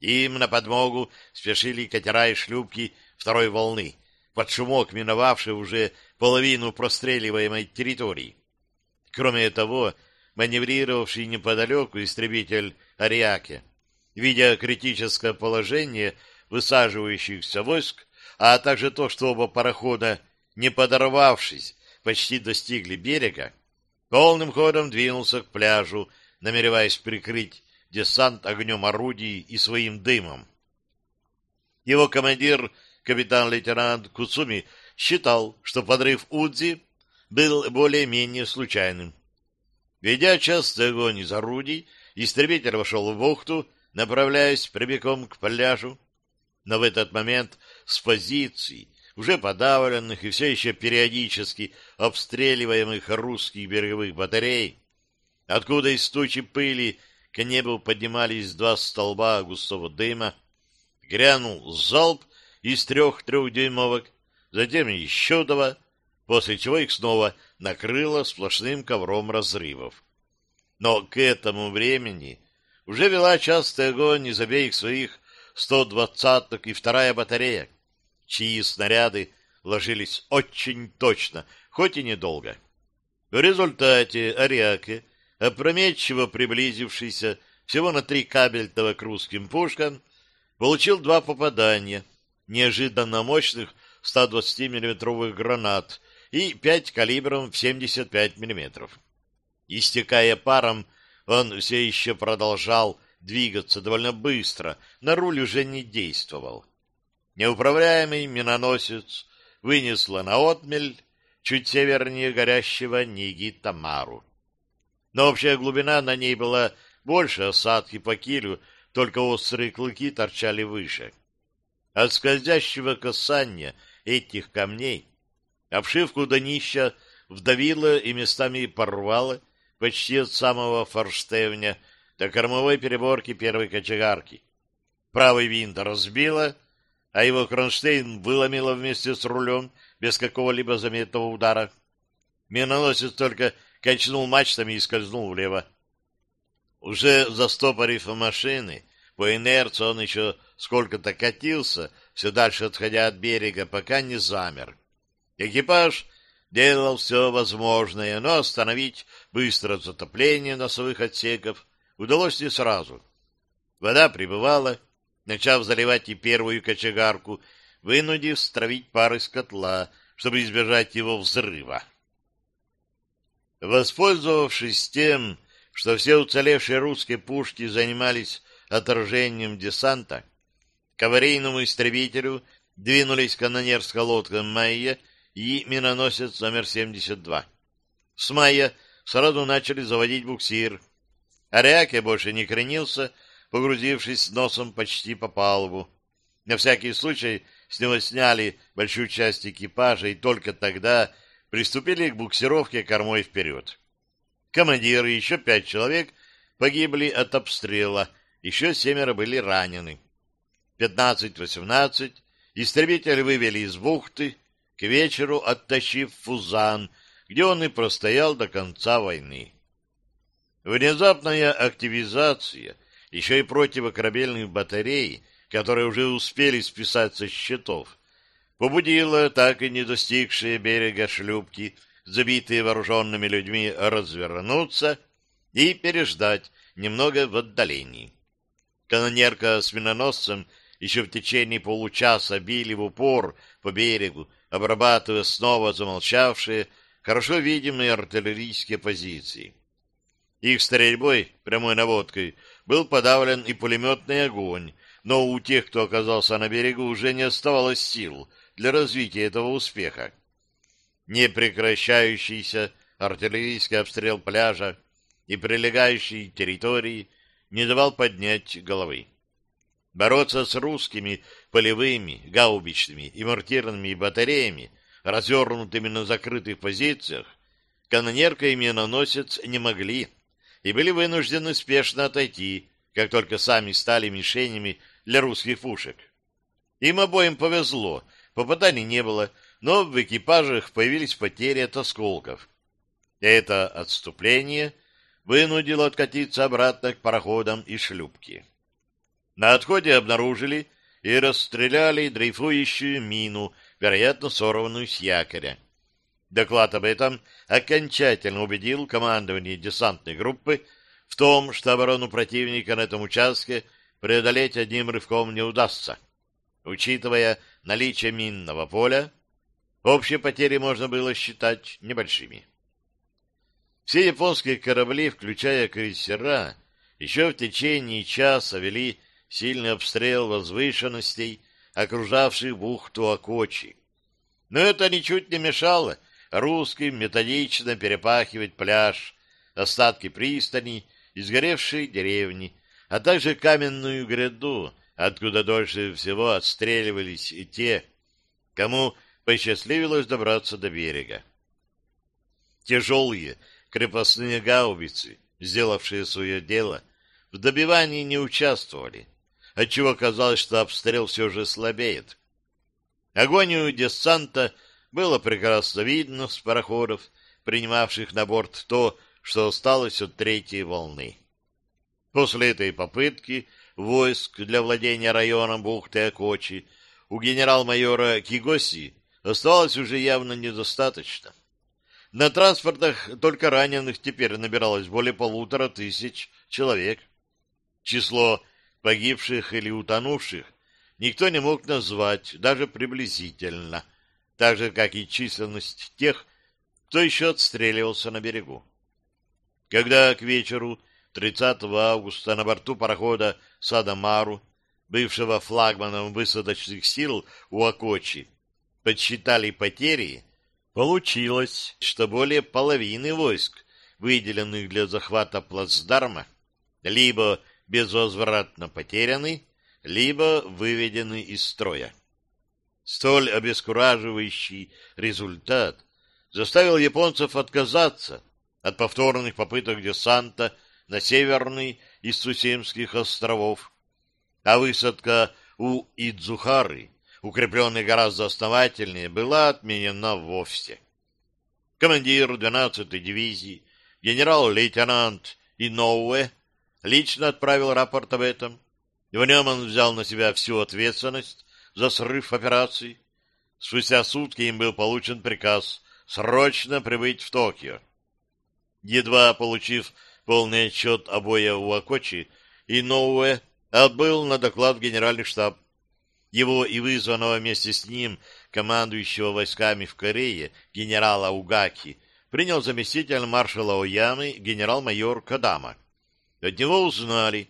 Им на подмогу спешили катера и шлюпки второй волны, под шумок миновавшие уже половину простреливаемой территории. Кроме того, маневрировавший неподалеку истребитель Ариаке, видя критическое положение высаживающихся войск, а также то, что оба парохода, не подорвавшись, почти достигли берега, полным ходом двинулся к пляжу, намереваясь прикрыть десант огнем орудий и своим дымом. Его командир, капитан-лейтенант Куцуми, считал, что подрыв Удзи был более-менее случайным. Ведя частый огонь из орудий, истребитель вошел в бухту, направляясь прямиком к пляжу. Но в этот момент с позиций, уже подавленных и все еще периодически обстреливаемых русских береговых батарей, откуда из тучи пыли к небу поднимались два столба густого дыма, грянул залп из трех трехдюймовок, затем еще два, после чего их снова накрыло сплошным ковром разрывов. Но к этому времени уже вела частый огонь из обеих своих 120-ок и вторая батарея, чьи снаряды ложились очень точно, хоть и недолго. В результате Ариаке опрометчиво приблизившийся всего на три кабельтова к русским пушкам, получил два попадания неожиданно мощных 120 миллиметровых гранат и пять калибром в 75 миллиметров. Истекая паром, он все еще продолжал двигаться довольно быстро, на руль уже не действовал. Неуправляемый миноносец вынесло на отмель чуть севернее горящего Ниги Тамару но общая глубина на ней была больше осадки по килю, только острые клыки торчали выше. От скользящего касания этих камней обшивку днища вдавило и местами порвало почти от самого форштевня до кормовой переборки первой кочегарки. Правый винт разбило, а его кронштейн выломило вместе с рулем без какого-либо заметного удара. Миноносец только качнул мачтами и скользнул влево. Уже застопорив машины, по инерции он еще сколько-то катился, все дальше отходя от берега, пока не замер. Экипаж делал все возможное, но остановить быстро затопление носовых отсеков удалось не сразу. Вода прибывала, начав заливать и первую кочегарку, вынудив стравить пар из котла, чтобы избежать его взрыва. Воспользовавшись тем, что все уцелевшие русские пушки занимались отражением десанта, к аварийному истребителю двинулись канонерская лодка «Майя» и миноносец номер 72. С «Майя» сразу начали заводить буксир. Ариаке больше не кренился, погрузившись носом почти по палубу. На всякий случай с него сняли большую часть экипажа и только тогда приступили к буксировке кормой вперед. Командир и еще пять человек погибли от обстрела, еще семеро были ранены. 15-18 истребители вывели из бухты, к вечеру оттащив Фузан, где он и простоял до конца войны. Внезапная активизация еще и противокорабельных батарей, которые уже успели списаться с счетов, побудила так и не достигшие берега шлюпки, забитые вооруженными людьми, развернуться и переждать немного в отдалении. Канонерка с миноносцем еще в течение получаса били в упор по берегу, обрабатывая снова замолчавшие, хорошо видимые артиллерийские позиции. Их стрельбой, прямой наводкой, был подавлен и пулеметный огонь, но у тех, кто оказался на берегу, уже не оставалось сил для развития этого успеха. Непрекращающийся артиллерийский обстрел пляжа и прилегающей территории не давал поднять головы. Бороться с русскими полевыми, гаубичными и мортирными батареями, развернутыми на закрытых позициях, канонерка и миноносец не могли и были вынуждены спешно отойти, как только сами стали мишенями для русских пушек. Им обоим повезло, попаданий не было, но в экипажах появились потери от осколков. Это отступление вынудило откатиться обратно к пароходам и шлюпке. На отходе обнаружили и расстреляли дрейфующую мину, вероятно, сорванную с якоря. Доклад об этом окончательно убедил командование десантной группы в том, что оборону противника на этом участке преодолеть одним рывком не удастся. Учитывая наличие минного поля, общие потери можно было считать небольшими. Все японские корабли, включая крейсера, еще в течение часа вели сильный обстрел возвышенностей, окружавших бухту Акочи. Но это ничуть не мешало русским методично перепахивать пляж, остатки пристани и сгоревшие деревни, а также каменную гряду, откуда дольше всего отстреливались и те, кому посчастливилось добраться до берега. Тяжелые крепостные гаубицы, сделавшие свое дело, в добивании не участвовали отчего казалось, что обстрел все же слабеет. Огонь у десанта было прекрасно видно с пароходов, принимавших на борт то, что осталось от третьей волны. После этой попытки войск для владения районом бухты Акочи у генерал-майора Кигоси оставалось уже явно недостаточно. На транспортах только раненых теперь набиралось более полутора тысяч человек. Число погибших или утонувших никто не мог назвать даже приблизительно, так же, как и численность тех, кто еще отстреливался на берегу. Когда к вечеру 30 августа на борту парохода Садамару, бывшего флагманом высадочных сил у Акочи, подсчитали потери, получилось, что более половины войск, выделенных для захвата плацдарма, либо безвозвратно потеряны, либо выведены из строя. Столь обескураживающий результат заставил японцев отказаться от повторных попыток десанта на северный из Цусимских островов, а высадка у Идзухары, укрепленной гораздо основательнее, была отменена вовсе. Командир 12-й дивизии, генерал-лейтенант Иноуэ, лично отправил рапорт об этом. В нем он взял на себя всю ответственность за срыв операции. Спустя сутки им был получен приказ срочно прибыть в Токио. Едва получив полный отчет о бое у Акочи, Иноуэ отбыл на доклад в генеральный штаб. Его и вызванного вместе с ним командующего войсками в Корее генерала Угаки принял заместитель маршала Оямы генерал-майор Кадама. От него узнали,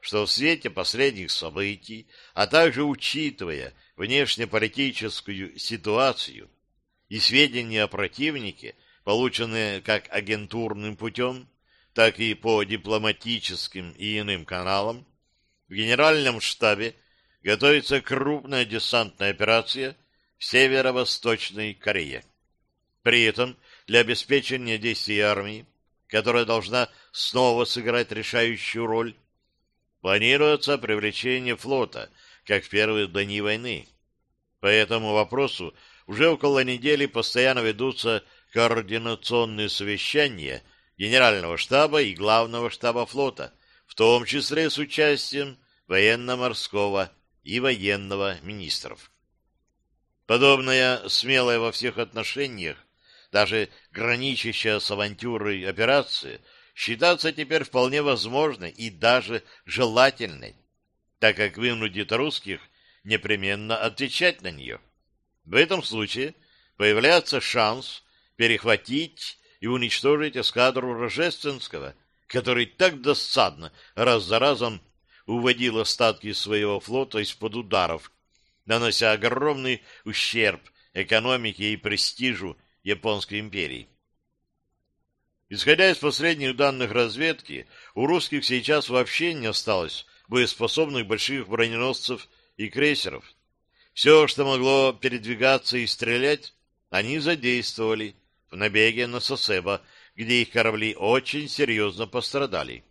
что в свете последних событий, а также учитывая внешнеполитическую ситуацию и сведения о противнике, полученные как агентурным путем, так и по дипломатическим и иным каналам, в Генеральном штабе готовится крупная десантная операция в северо-восточной Корее. При этом для обеспечения действий армии, которая должна снова сыграть решающую роль, планируется привлечение флота, как в первые дни войны. По этому вопросу уже около недели постоянно ведутся координационные совещания Генерального штаба и Главного штаба флота, в том числе с участием военно-морского и военного министров. Подобная смелая во всех отношениях, даже граничащая с авантюрой операция, считается теперь вполне возможной и даже желательной, так как вынудит русских непременно отвечать на нее. В этом случае появляется шанс перехватить и уничтожить эскадру Рожественского, который так досадно раз за разом уводил остатки своего флота из-под ударов, нанося огромный ущерб экономике и престижу Японской империи. Исходя из последних данных разведки, у русских сейчас вообще не осталось боеспособных больших броненосцев и крейсеров. Все, что могло передвигаться и стрелять, они задействовали в набеге на Сосеба, где их корабли очень серьезно пострадали.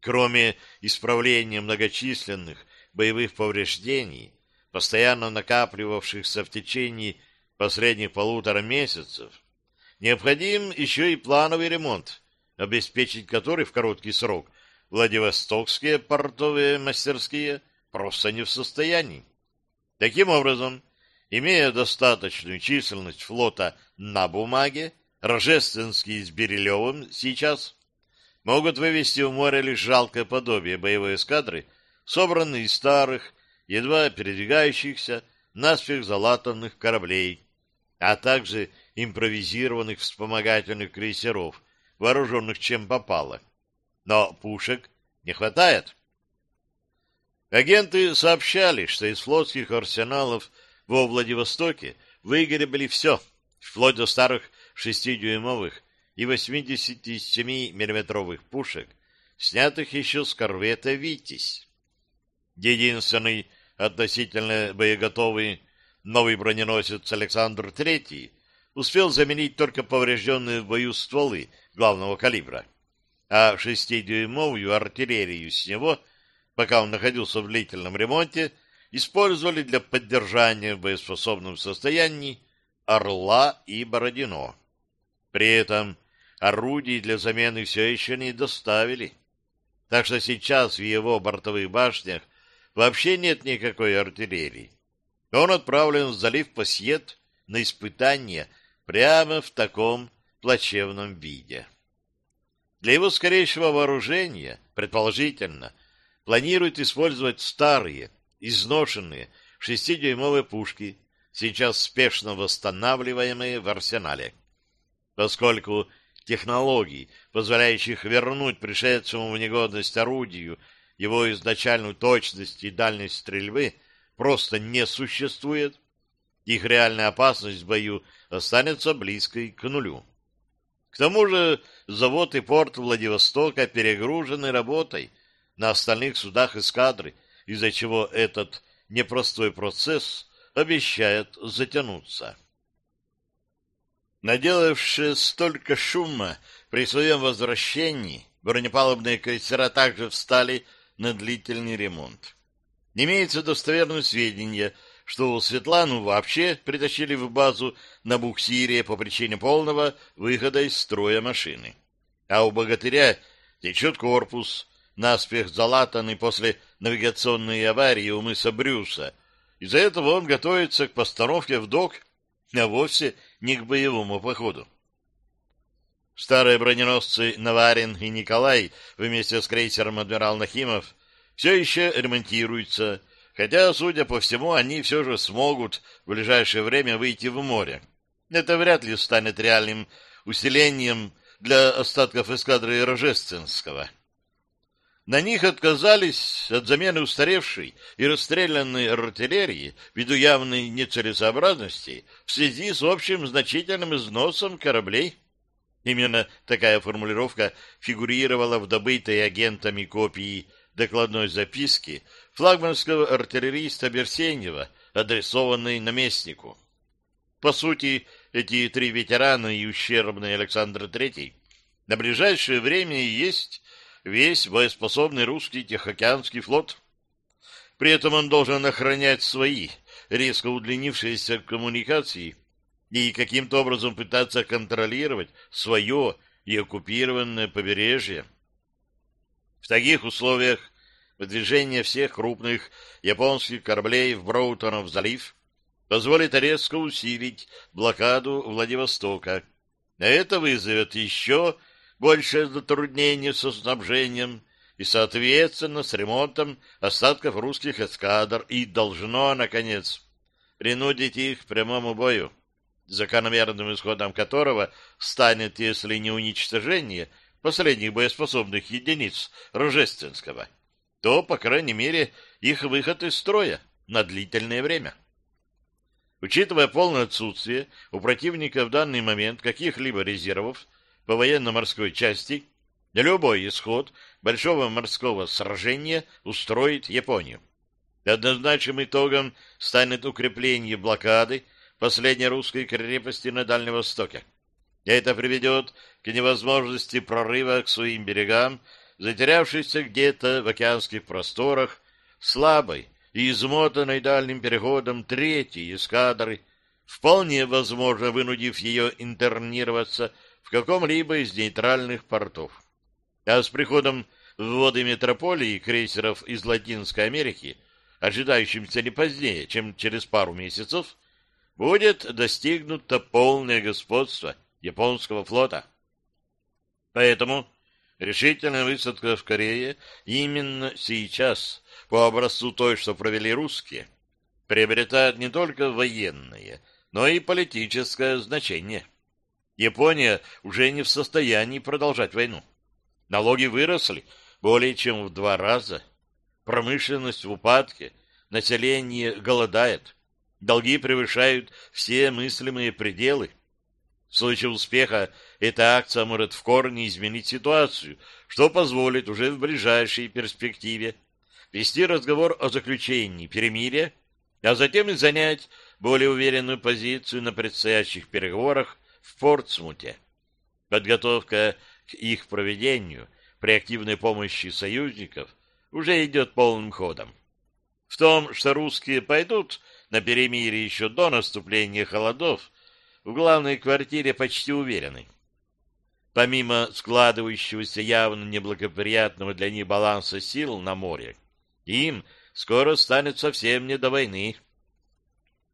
Кроме исправления многочисленных боевых повреждений, постоянно накапливавшихся в течение последних полутора месяцев, необходим еще и плановый ремонт, обеспечить который в короткий срок Владивостокские портовые мастерские просто не в состоянии. Таким образом, имея достаточную численность флота на бумаге, Рожественский с Берилевым сейчас могут вывести в море лишь жалкое подобие боевой эскадры, собранной из старых, едва передвигающихся, наспех залатанных кораблей, а также импровизированных вспомогательных крейсеров, вооруженных чем попало. Но пушек не хватает. Агенты сообщали, что из флотских арсеналов во Владивостоке выгребли все, вплоть до старых шестидюймовых и 87-миллиметровых пушек, снятых еще с корвета «Витязь». Единственный относительно боеготовый новый броненосец Александр III успел заменить только поврежденные в бою стволы главного калибра, а шестидюймовую артиллерию с него, пока он находился в длительном ремонте, использовали для поддержания в боеспособном состоянии «Орла» и «Бородино». При этом орудий для замены все еще не доставили. Так что сейчас в его бортовых башнях вообще нет никакой артиллерии. Он отправлен в залив Пассиет на испытание прямо в таком плачевном виде. Для его скорейшего вооружения, предположительно, планируют использовать старые, изношенные шестидюймовые пушки, сейчас спешно восстанавливаемые в арсенале. Поскольку технологий, позволяющих вернуть пришедшему в негодность орудию его изначальную точность и дальность стрельбы, просто не существует, их реальная опасность в бою останется близкой к нулю. К тому же завод и порт Владивостока перегружены работой на остальных судах эскадры, из-за чего этот непростой процесс обещает затянуться. Наделавшие столько шума при своем возвращении, бронепалубные крейсера также встали на длительный ремонт. Имеется достоверное сведения, что Светлану вообще притащили в базу на буксире по причине полного выхода из строя машины. А у богатыря течет корпус, наспех залатанный после навигационной аварии у мыса Брюса. Из-за этого он готовится к постановке в док, а вовсе не к боевому походу. Старые броненосцы Наварин и Николай вместе с крейсером «Адмирал Нахимов» все еще ремонтируются, хотя, судя по всему, они все же смогут в ближайшее время выйти в море. Это вряд ли станет реальным усилением для остатков эскадры Рожественского. На них отказались от замены устаревшей и расстрелянной артиллерии ввиду явной нецелесообразности в связи с общим значительным износом кораблей. Именно такая формулировка фигурировала в добытой агентами копии докладной записки флагманского артиллериста Берсенева, адресованной наместнику. По сути, эти три ветерана и ущербный Александр III на ближайшее время есть весь боеспособный русский Тихоокеанский флот. При этом он должен охранять свои резко удлинившиеся коммуникации и каким-то образом пытаться контролировать свое и оккупированное побережье. В таких условиях выдвижение всех крупных японских кораблей в Броутонов залив позволит резко усилить блокаду Владивостока. Это вызовет еще большее затруднение со снабжением и, соответственно, с ремонтом остатков русских эскадр и должно, наконец, принудить их к прямому бою, закономерным исходом которого станет, если не уничтожение последних боеспособных единиц Рожественского, то, по крайней мере, их выход из строя на длительное время. Учитывая полное отсутствие у противника в данный момент каких-либо резервов по военно-морской части, любой исход большого морского сражения устроит Японию. Однозначным итогом станет укрепление блокады последней русской крепости на Дальнем Востоке. Это приведет к невозможности прорыва к своим берегам, затерявшейся где-то в океанских просторах, слабой и измотанной дальним переходом третьей эскадры, вполне возможно вынудив ее интернироваться в каком-либо из нейтральных портов. А с приходом в воды метрополии крейсеров из Латинской Америки, ожидающимся не позднее, чем через пару месяцев, будет достигнуто полное господство японского флота. Поэтому решительная высадка в Корее именно сейчас, по образцу той, что провели русские, приобретает не только военное, но и политическое значение. Япония уже не в состоянии продолжать войну. Налоги выросли более чем в два раза. Промышленность в упадке, население голодает. Долги превышают все мыслимые пределы. В случае успеха эта акция может в корне изменить ситуацию, что позволит уже в ближайшей перспективе вести разговор о заключении перемирия, а затем и занять более уверенную позицию на предстоящих переговорах в Портсмуте. Подготовка к их проведению при активной помощи союзников уже идет полным ходом. В том, что русские пойдут на перемирие еще до наступления холодов, в главной квартире почти уверены. Помимо складывающегося явно неблагоприятного для них баланса сил на море, им скоро станет совсем не до войны.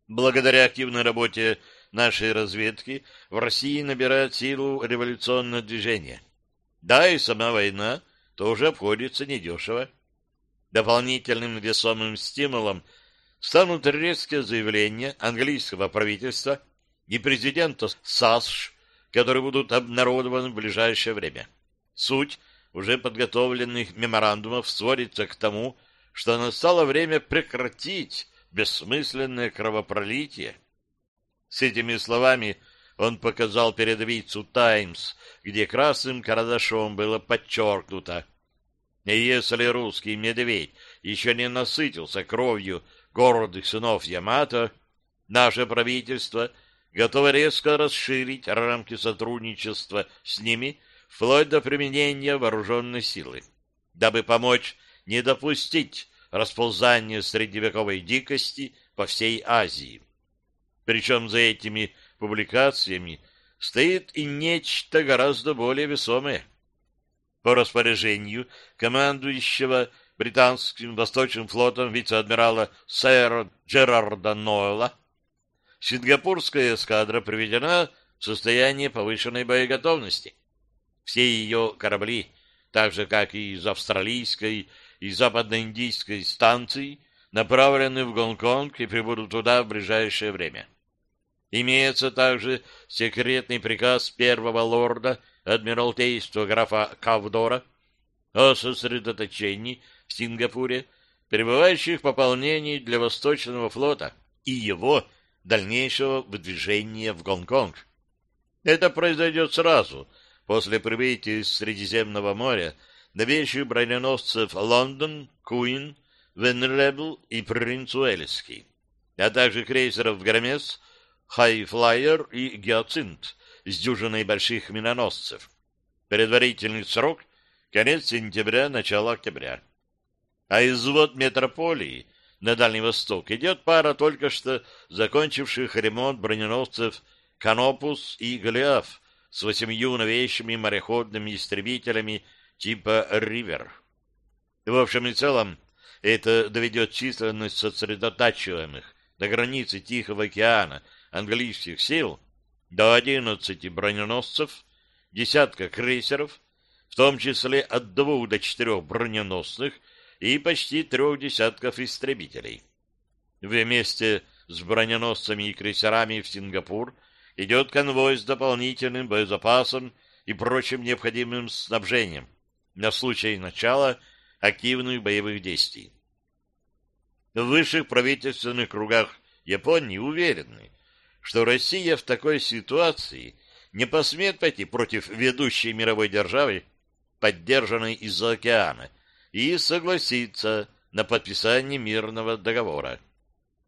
Благодаря активной работе нашей разведки в России набирает силу революционное движение. Да, и сама война тоже обходится недешево. Дополнительным весомым стимулом станут резкие заявления английского правительства и президента САСШ, которые будут обнародованы в ближайшее время. Суть уже подготовленных меморандумов сводится к тому, что настало время прекратить бессмысленное кровопролитие. С этими словами он показал передовицу «Таймс», где красным карандашом было подчеркнуто. И если русский медведь еще не насытился кровью гордых сынов Ямато, наше правительство готово резко расширить рамки сотрудничества с ними вплоть до применения вооруженной силы, дабы помочь не допустить расползания средневековой дикости по всей Азии. Причем за этими публикациями стоит и нечто гораздо более весомое. По распоряжению командующего британским восточным флотом вице-адмирала сэра Джерарда Нойла, сингапурская эскадра приведена в состояние повышенной боеготовности. Все ее корабли, так же как и из австралийской и западноиндийской станций, направлены в Гонконг и прибудут туда в ближайшее время. Имеется также секретный приказ первого лорда Адмиралтейства графа Кавдора о сосредоточении в Сингапуре прибывающих пополнений для Восточного флота и его дальнейшего выдвижения в Гонконг. Это произойдет сразу после прибытия из Средиземного моря новейших броненосцев «Лондон», «Куин», Венребл и Принц Уэльский, а также крейсеров Громес, Хайфлайер и Гиацинт с дюжиной больших миноносцев. Предварительный срок — конец сентября, начало октября. А из вод метрополии на Дальний Восток идет пара только что закончивших ремонт броненосцев «Канопус» и «Голиаф» с восемью новейшими мореходными истребителями типа «Ривер». В общем и целом, это доведет численность сосредотачиваемых до границы Тихого океана английских сил до 11 броненосцев, десятка крейсеров, в том числе от двух до четырех броненосных и почти трех десятков истребителей. Вместе с броненосцами и крейсерами в Сингапур идет конвой с дополнительным боезапасом и прочим необходимым снабжением на случай начала активных боевых действий. В высших правительственных кругах Японии уверены, что Россия в такой ситуации не посмеет пойти против ведущей мировой державы, поддержанной из-за океана, и согласиться на подписание мирного договора.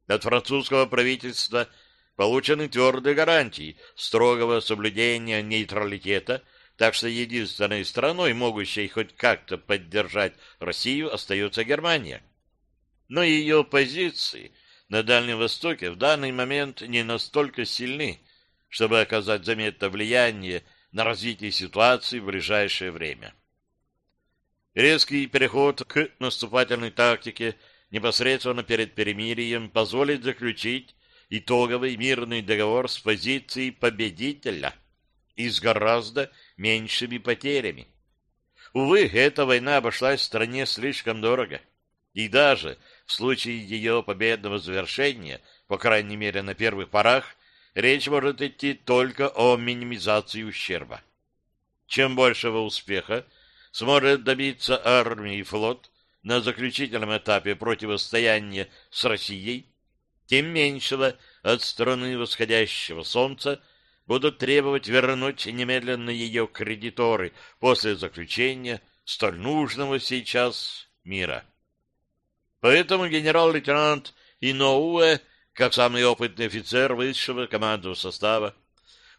От французского правительства получены твердые гарантии строгого соблюдения нейтралитета, так что единственной страной, могущей хоть как-то поддержать Россию, остается Германия. Но ее позиции – на Дальнем Востоке в данный момент не настолько сильны, чтобы оказать заметное влияние на развитие ситуации в ближайшее время. Резкий переход к наступательной тактике непосредственно перед перемирием позволит заключить итоговый мирный договор с позиции победителя и с гораздо меньшими потерями. Увы, эта война обошлась стране слишком дорого. И даже в случае ее победного завершения, по крайней мере на первых порах, речь может идти только о минимизации ущерба. Чем большего успеха сможет добиться армия и флот на заключительном этапе противостояния с Россией, тем меньшего от стороны восходящего солнца будут требовать вернуть немедленно ее кредиторы после заключения столь нужного сейчас мира. Поэтому генерал-лейтенант Иноуэ, как самый опытный офицер высшего командного состава,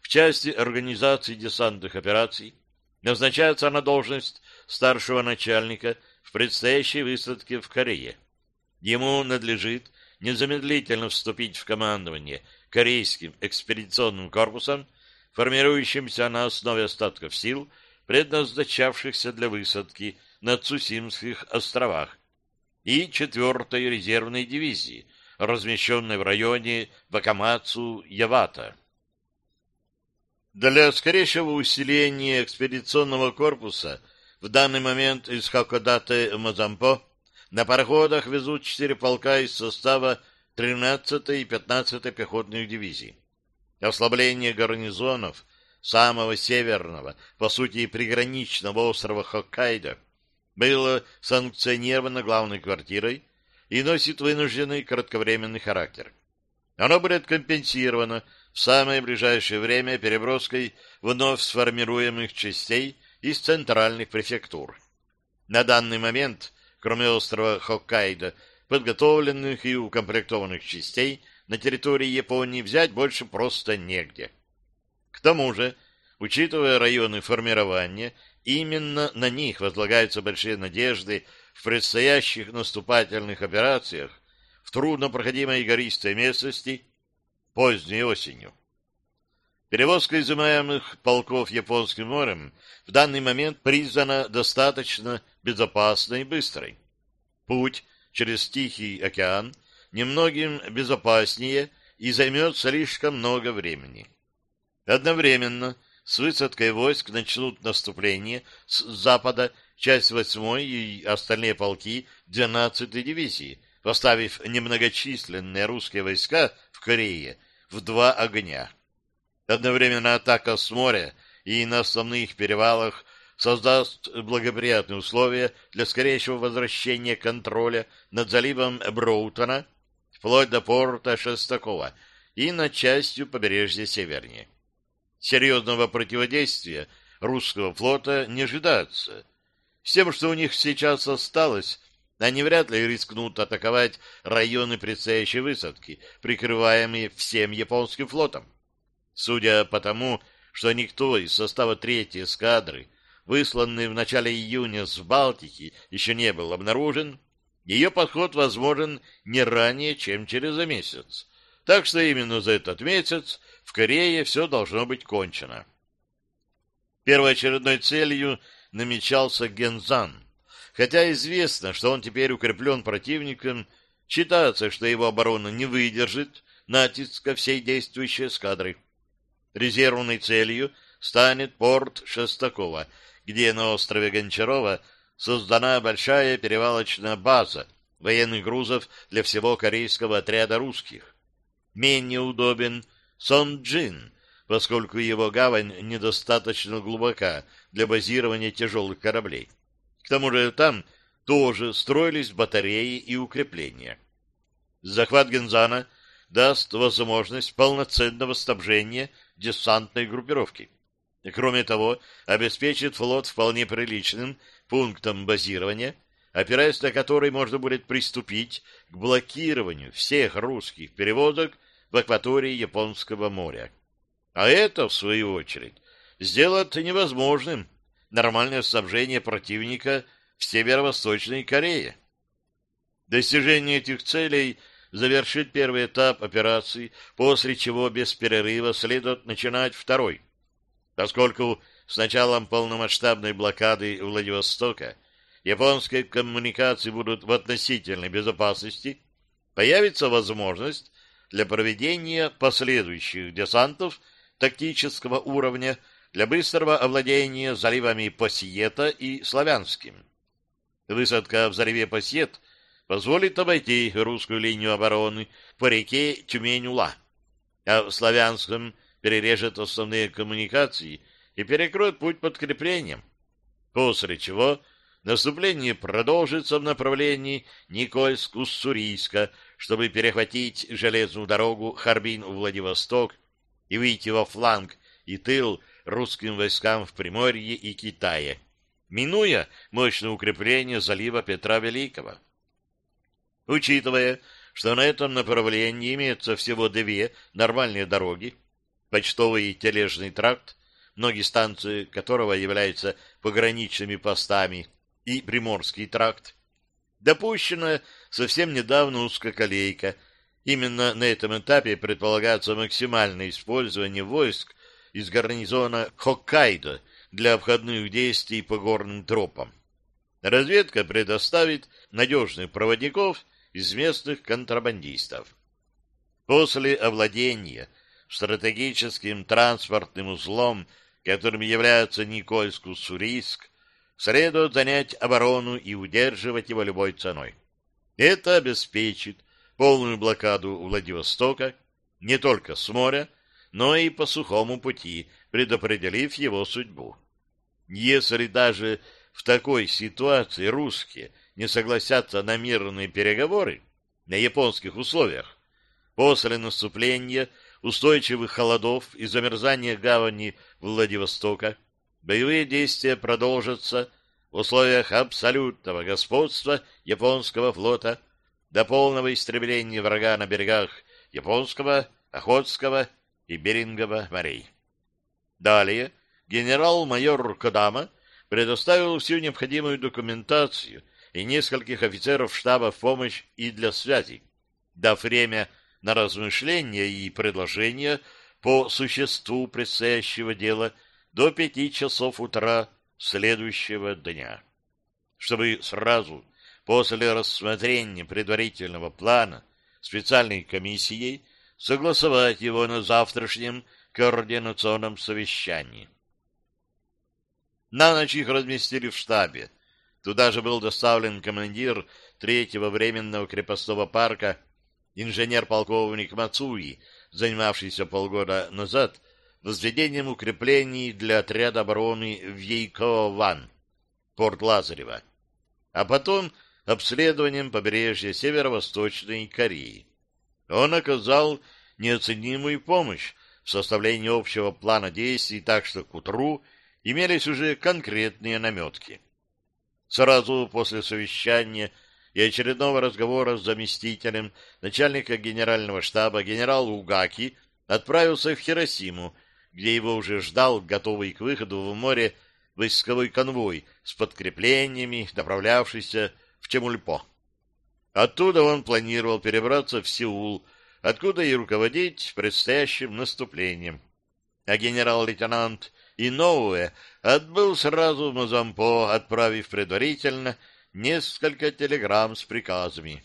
в части организации десантных операций, назначается на должность старшего начальника в предстоящей высадке в Корее. Ему надлежит незамедлительно вступить в командование корейским экспедиционным корпусом, формирующимся на основе остатков сил, предназначавшихся для высадки на Цусимских островах, и 4-й резервной дивизии, размещенной в районе Вакамацу-Явата. Для скорейшего усиления экспедиционного корпуса в данный момент из Хакодате Мазампо на пароходах везут четыре полка из состава 13-й и 15-й пехотных дивизий. Ослабление гарнизонов самого северного, по сути, приграничного острова Хоккайдо было санкционировано главной квартирой и носит вынужденный кратковременный характер. Оно будет компенсировано в самое ближайшее время переброской вновь сформируемых частей из центральных префектур. На данный момент, кроме острова Хоккайдо, подготовленных и укомплектованных частей на территории Японии взять больше просто негде. К тому же, учитывая районы формирования Именно на них возлагаются большие надежды в предстоящих наступательных операциях в труднопроходимой гористой местности поздней осенью. Перевозка изымаемых полков Японским морем в данный момент признана достаточно безопасной и быстрой. Путь через Тихий океан немногим безопаснее и займет слишком много времени. Одновременно с высадкой войск начнут наступление с запада часть 8 и остальные полки 12-й дивизии, поставив немногочисленные русские войска в Корее в два огня. Одновременно атака с моря и на основных перевалах создаст благоприятные условия для скорейшего возвращения контроля над заливом Броутона вплоть до порта Шестакова и над частью побережья севернее серьезного противодействия русского флота не ожидается. С тем, что у них сейчас осталось, Они вряд ли рискнут атаковать районы предстоящей высадки, прикрываемые всем японским флотом. Судя по тому, что никто из состава третьей эскадры, высланный в начале июня с Балтики, еще не был обнаружен, ее подход возможен не ранее, чем через месяц. Так что именно за этот месяц в Корее все должно быть кончено. Первоочередной целью намечался Гензан. Хотя известно, что он теперь укреплен противником, считается, что его оборона не выдержит натиска всей действующей эскадры. Резервной целью станет порт Шестакова, где на острове Гончарова создана большая перевалочная база военных грузов для всего корейского отряда русских. Менее удобен Сон-Джин, поскольку его гавань недостаточно глубока для базирования тяжелых кораблей. К тому же там тоже строились батареи и укрепления. Захват Гензана даст возможность полноценного снабжения десантной группировки. Кроме того, обеспечит флот вполне приличным пунктом базирования, опираясь на который можно будет приступить к блокированию всех русских перевозок в акватории Японского моря. А это, в свою очередь, сделает невозможным нормальное снабжение противника в Северо-Восточной Корее. Достижение этих целей завершит первый этап операции, после чего без перерыва следует начинать второй. Поскольку с началом полномасштабной блокады Владивостока японские коммуникации будут в относительной безопасности, появится возможность для проведения последующих десантов тактического уровня для быстрого овладения заливами Посиета и Славянским. Высадка в заливе Посиет позволит обойти русскую линию обороны по реке Тюмень-Ула, а в Славянском перережет основные коммуникации и перекроет путь подкреплением, после чего наступление продолжится в направлении Никольск-Уссурийска, чтобы перехватить железную дорогу Харбин-Владивосток и выйти во фланг и тыл русским войскам в Приморье и Китае, минуя мощное укрепление залива Петра Великого. Учитывая, что на этом направлении имеется всего две нормальные дороги, почтовый и тележный тракт, многие станции которого являются пограничными постами, и Приморский тракт, допущена совсем недавно узкоколейка. Именно на этом этапе предполагается максимальное использование войск из гарнизона Хоккайдо для обходных действий по горным тропам. Разведка предоставит надежных проводников из местных контрабандистов. После овладения стратегическим транспортным узлом, которым является Никольск-Уссурийск, следует занять оборону и удерживать его любой ценой. Это обеспечит полную блокаду Владивостока не только с моря, но и по сухому пути, предопределив его судьбу. Если даже в такой ситуации русские не согласятся на мирные переговоры на японских условиях, после наступления устойчивых холодов и замерзания гавани Владивостока, боевые действия продолжатся в условиях абсолютного господства японского флота до полного истребления врага на берегах Японского, Охотского и Берингово морей. Далее генерал-майор Кодама предоставил всю необходимую документацию и нескольких офицеров штаба в помощь и для связи, дав время на размышления и предложения по существу предстоящего дела до пяти часов утра следующего дня. Чтобы сразу после рассмотрения предварительного плана специальной комиссией согласовать его на завтрашнем координационном совещании. На ночь их разместили в штабе. Туда же был доставлен командир третьего временного крепостного парка, инженер-полковник Мацуи, занимавшийся полгода назад возведением укреплений для отряда обороны в Ейкован, порт Лазарева, а потом обследованием побережья северо-восточной Кореи. Он оказал неоценимую помощь в составлении общего плана действий, так что к утру имелись уже конкретные наметки. Сразу после совещания и очередного разговора с заместителем начальника генерального штаба генерал Угаки отправился в Хиросиму, где его уже ждал готовый к выходу в море войсковой конвой с подкреплениями, направлявшийся в Чемульпо. Оттуда он планировал перебраться в Сеул, откуда и руководить предстоящим наступлением. А генерал-лейтенант Иноуэ отбыл сразу в Мозампо, отправив предварительно несколько телеграмм с приказами.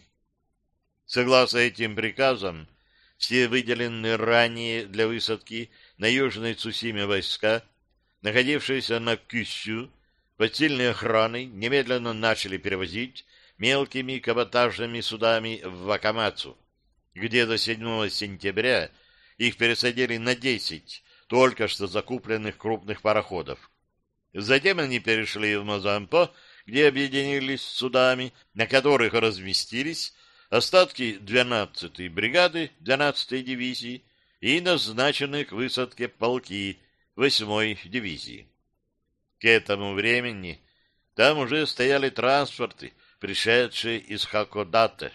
Согласно этим приказам, все выделенные ранее для высадки на Южной Цусиме войска, находившиеся на Кюсю, под сильной охраной, немедленно начали перевозить мелкими каботажными судами в Вакамацу, где до 7 сентября их пересадили на 10 только что закупленных крупных пароходов. Затем они перешли в Мозампо, где объединились с судами, на которых разместились остатки 12-й бригады 12-й дивизии и назначенные к высадке полки 8-й дивизии. К этому времени там уже стояли транспорты, пришедшие из Хакодате.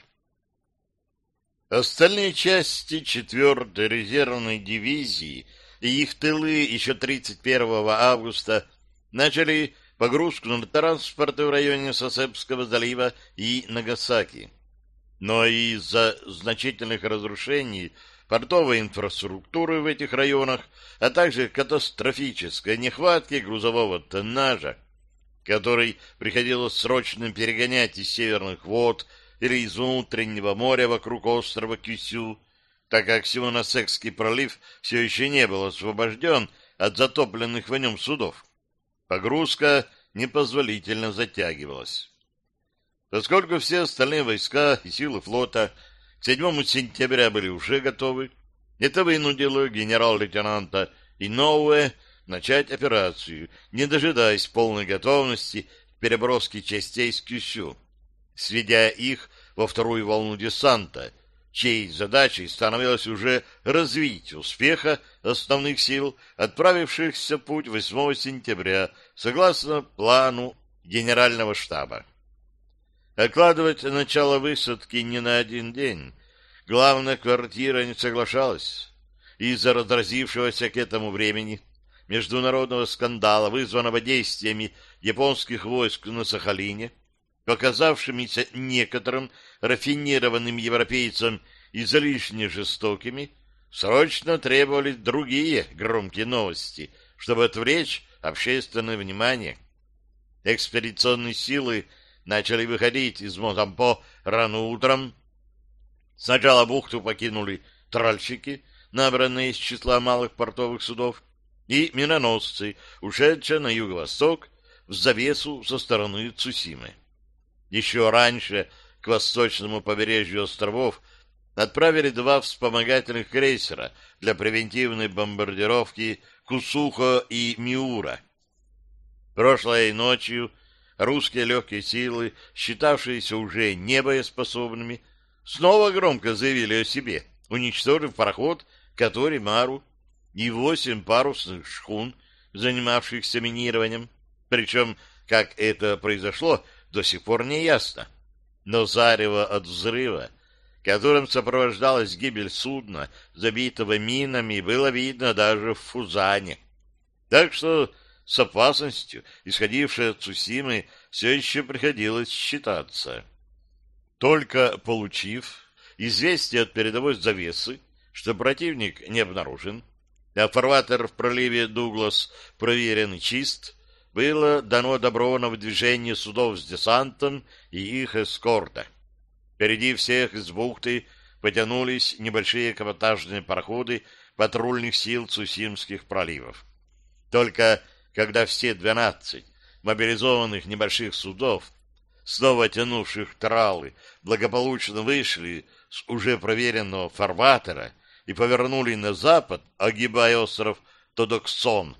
Остальные части 4-й резервной дивизии и их тылы еще 31 августа начали погрузку на транспорты в районе Сосепского залива и Нагасаки. Но из-за значительных разрушений портовой инфраструктуры в этих районах, а также катастрофической нехватки грузового тоннажа, который приходилось срочно перегонять из северных вод или из внутреннего моря вокруг острова Кюсю, так как Симоносекский пролив все еще не был освобожден от затопленных в нем судов. Погрузка непозволительно затягивалась. Поскольку все остальные войска и силы флота к 7 сентября были уже готовы, это вынудило генерал-лейтенанта Иноуэ начать операцию, не дожидаясь полной готовности к переброске частей с Кюсю, сведя их во вторую волну десанта, чьей задачей становилось уже развить успеха основных сил, отправившихся путь 8 сентября, согласно плану генерального штаба. Откладывать начало высадки не на один день. Главная квартира не соглашалась. Из-за разразившегося к этому времени международного скандала, вызванного действиями японских войск на Сахалине, показавшимися некоторым рафинированным европейцам излишне жестокими, срочно требовались другие громкие новости, чтобы отвлечь общественное внимание. Экспедиционные силы начали выходить из Мозампо рано утром. Сначала бухту покинули тральщики, набранные из числа малых портовых судов, и миноносцы, ушедшие на юго-восток в завесу со стороны Цусимы. Еще раньше к восточному побережью островов отправили два вспомогательных крейсера для превентивной бомбардировки Кусухо и Миура. Прошлой ночью русские легкие силы, считавшиеся уже небоеспособными, снова громко заявили о себе, уничтожив пароход который Мару и восемь парусных шхун, занимавшихся минированием. Причем, как это произошло, до сих пор не ясно. Но зарево от взрыва, которым сопровождалась гибель судна, забитого минами, было видно даже в Фузане. Так что с опасностью, исходившей от Цусимы, все еще приходилось считаться. Только получив известие от передовой завесы, что противник не обнаружен, фарватер в проливе Дуглас проверен чист, было дано добро на выдвижение судов с десантом и их эскорта. Впереди всех из бухты потянулись небольшие каботажные пароходы патрульных сил Цусимских проливов. Только когда все двенадцать мобилизованных небольших судов, снова тянувших тралы, благополучно вышли с уже проверенного фарватера и повернули на запад, огибая остров Тодоксон,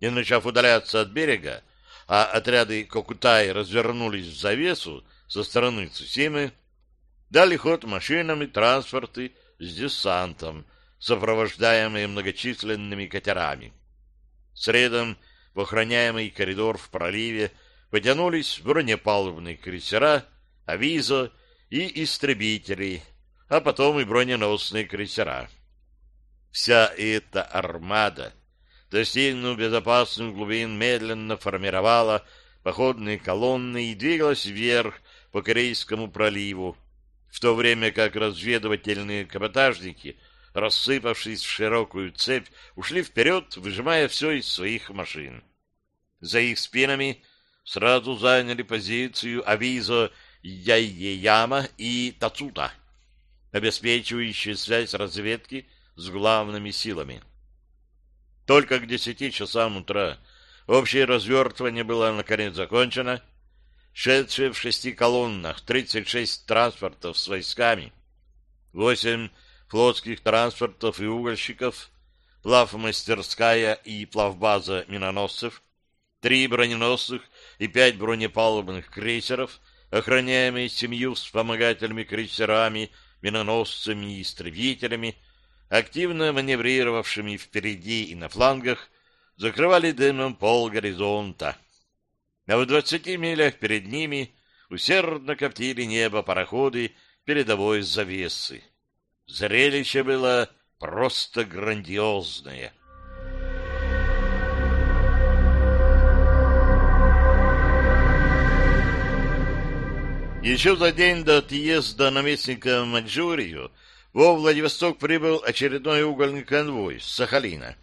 и, начав удаляться от берега, а отряды Кокутай развернулись в завесу со стороны Цусимы, дали ход машинам и транспорты с десантом, сопровождаемые многочисленными катерами. Средом в охраняемый коридор в проливе потянулись бронепалубные крейсера, авизо и истребители, а потом и броненосные крейсера. Вся эта армада, достигнув безопасных глубин, медленно формировала походные колонны и двигалась вверх по Корейскому проливу, в то время как разведывательные каботажники, рассыпавшись в широкую цепь, ушли вперед, выжимая все из своих машин. За их спинами сразу заняли позицию Авизо Яйеяма и Тацута, обеспечивающие связь разведки с главными силами. Только к десяти часам утра общее развертывание было наконец закончено, шедшие в шести колоннах 36 транспортов с войсками, 8 флотских транспортов и угольщиков, плавмастерская и плавбаза миноносцев, три броненосных и пять бронепалубных крейсеров, охраняемые семью вспомогательными крейсерами, миноносцами и истребителями, активно маневрировавшими впереди и на флангах, закрывали дымом пол горизонта а в двадцати милях перед ними усердно коптили небо пароходы передовой завесы. Зрелище было просто грандиозное. Еще за день до отъезда наместника Маньчжурию во Владивосток прибыл очередной угольный конвой с Сахалина.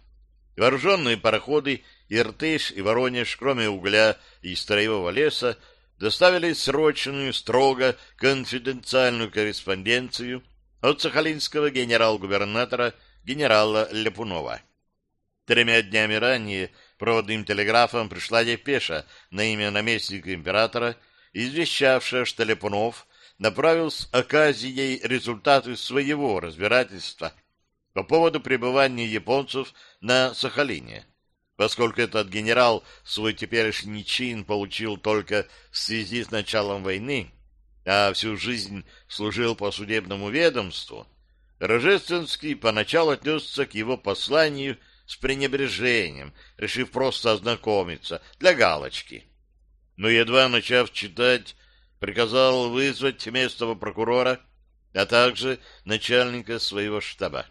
Вооруженные пароходы Иртыш и Воронеж, кроме угля и строевого леса, доставили срочную, строго конфиденциальную корреспонденцию от сахалинского генерал-губернатора генерала Лепунова. Тремя днями ранее проводным телеграфом пришла депеша на имя наместника императора, извещавшая, что Лепунов направил с оказией результаты своего разбирательства по поводу пребывания японцев на Сахалине поскольку этот генерал свой теперешний чин получил только в связи с началом войны, а всю жизнь служил по судебному ведомству, Рожественский поначалу отнесся к его посланию с пренебрежением, решив просто ознакомиться для галочки. Но едва начав читать, приказал вызвать местного прокурора, а также начальника своего штаба.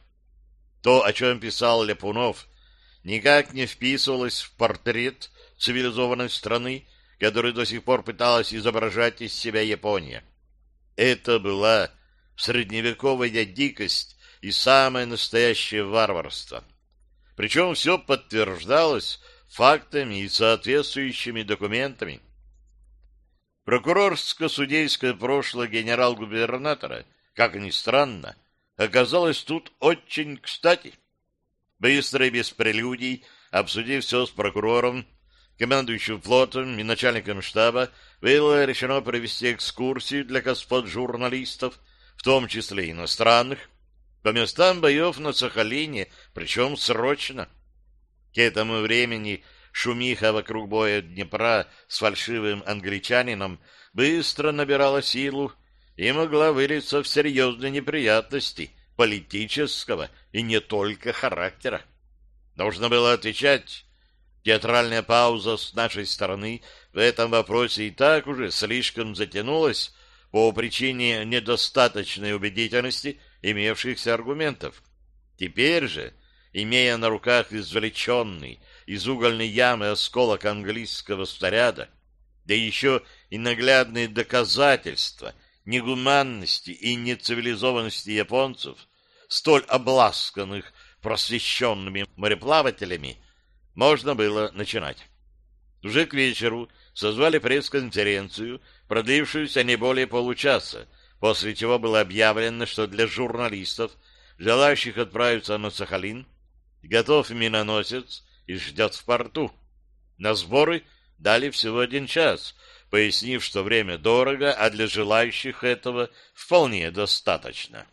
То, о чем писал Ляпунов, никак не вписывалась в портрет цивилизованной страны, которую до сих пор пыталась изображать из себя Япония. Это была средневековая дикость и самое настоящее варварство. Причем все подтверждалось фактами и соответствующими документами. Прокурорско-судейское прошлое генерал-губернатора, как ни странно, оказалось тут очень кстати. Быстро и без прелюдий, обсудив все с прокурором, командующим флотом и начальником штаба, было решено провести экскурсию для господ журналистов, в том числе иностранных, по местам боев на Сахалине, причем срочно. К этому времени шумиха вокруг боя Днепра с фальшивым англичанином быстро набирала силу и могла вылиться в серьезные неприятности политического и не только характера. Нужно было отвечать. Театральная пауза с нашей стороны в этом вопросе и так уже слишком затянулась по причине недостаточной убедительности имевшихся аргументов. Теперь же, имея на руках извлеченный из угольной ямы осколок английского снаряда, да еще и наглядные доказательства негуманности и нецивилизованности японцев, столь обласканных просвещенными мореплавателями, можно было начинать. Уже к вечеру созвали пресс-конференцию, продлившуюся не более получаса, после чего было объявлено, что для журналистов, желающих отправиться на Сахалин, готов миноносец и ждет в порту. На сборы дали всего один час, пояснив, что время дорого, а для желающих этого вполне достаточно.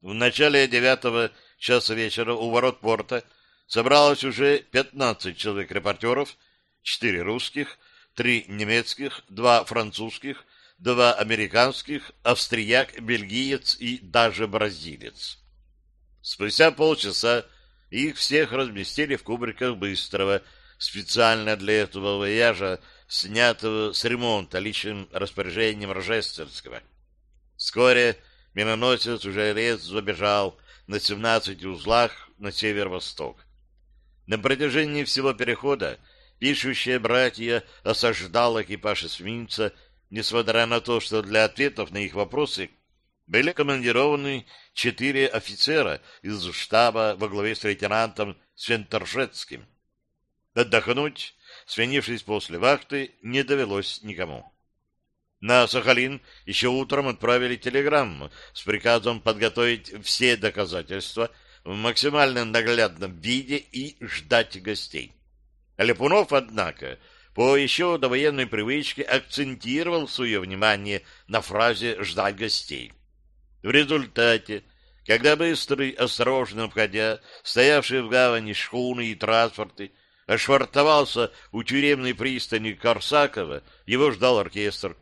В начале девятого часа вечера у ворот порта собралось уже пятнадцать человек-репортеров, четыре русских, три немецких, два французских, два американских, австрияк, бельгиец и даже бразилец. Спустя полчаса их всех разместили в кубриках Быстрого, специально для этого вояжа снятого с ремонта личным распоряжением Рожественского. Вскоре миноносец уже резво бежал на 17 узлах на северо-восток. На протяжении всего перехода пишущие братья осаждал экипаж эсминца, несмотря на то, что для ответов на их вопросы были командированы четыре офицера из штаба во главе с лейтенантом Свенторжецким. Отдохнуть, свинившись после вахты, не довелось никому. На Сахалин еще утром отправили телеграмму с приказом подготовить все доказательства в максимально наглядном виде и ждать гостей. Лепунов, однако, по еще довоенной привычке акцентировал свое внимание на фразе «ждать гостей». В результате, когда быстрый, осторожно обходя стоявшие в гавани шхуны и транспорты, ошвартовался у тюремной пристани Корсакова, его ждал оркестр.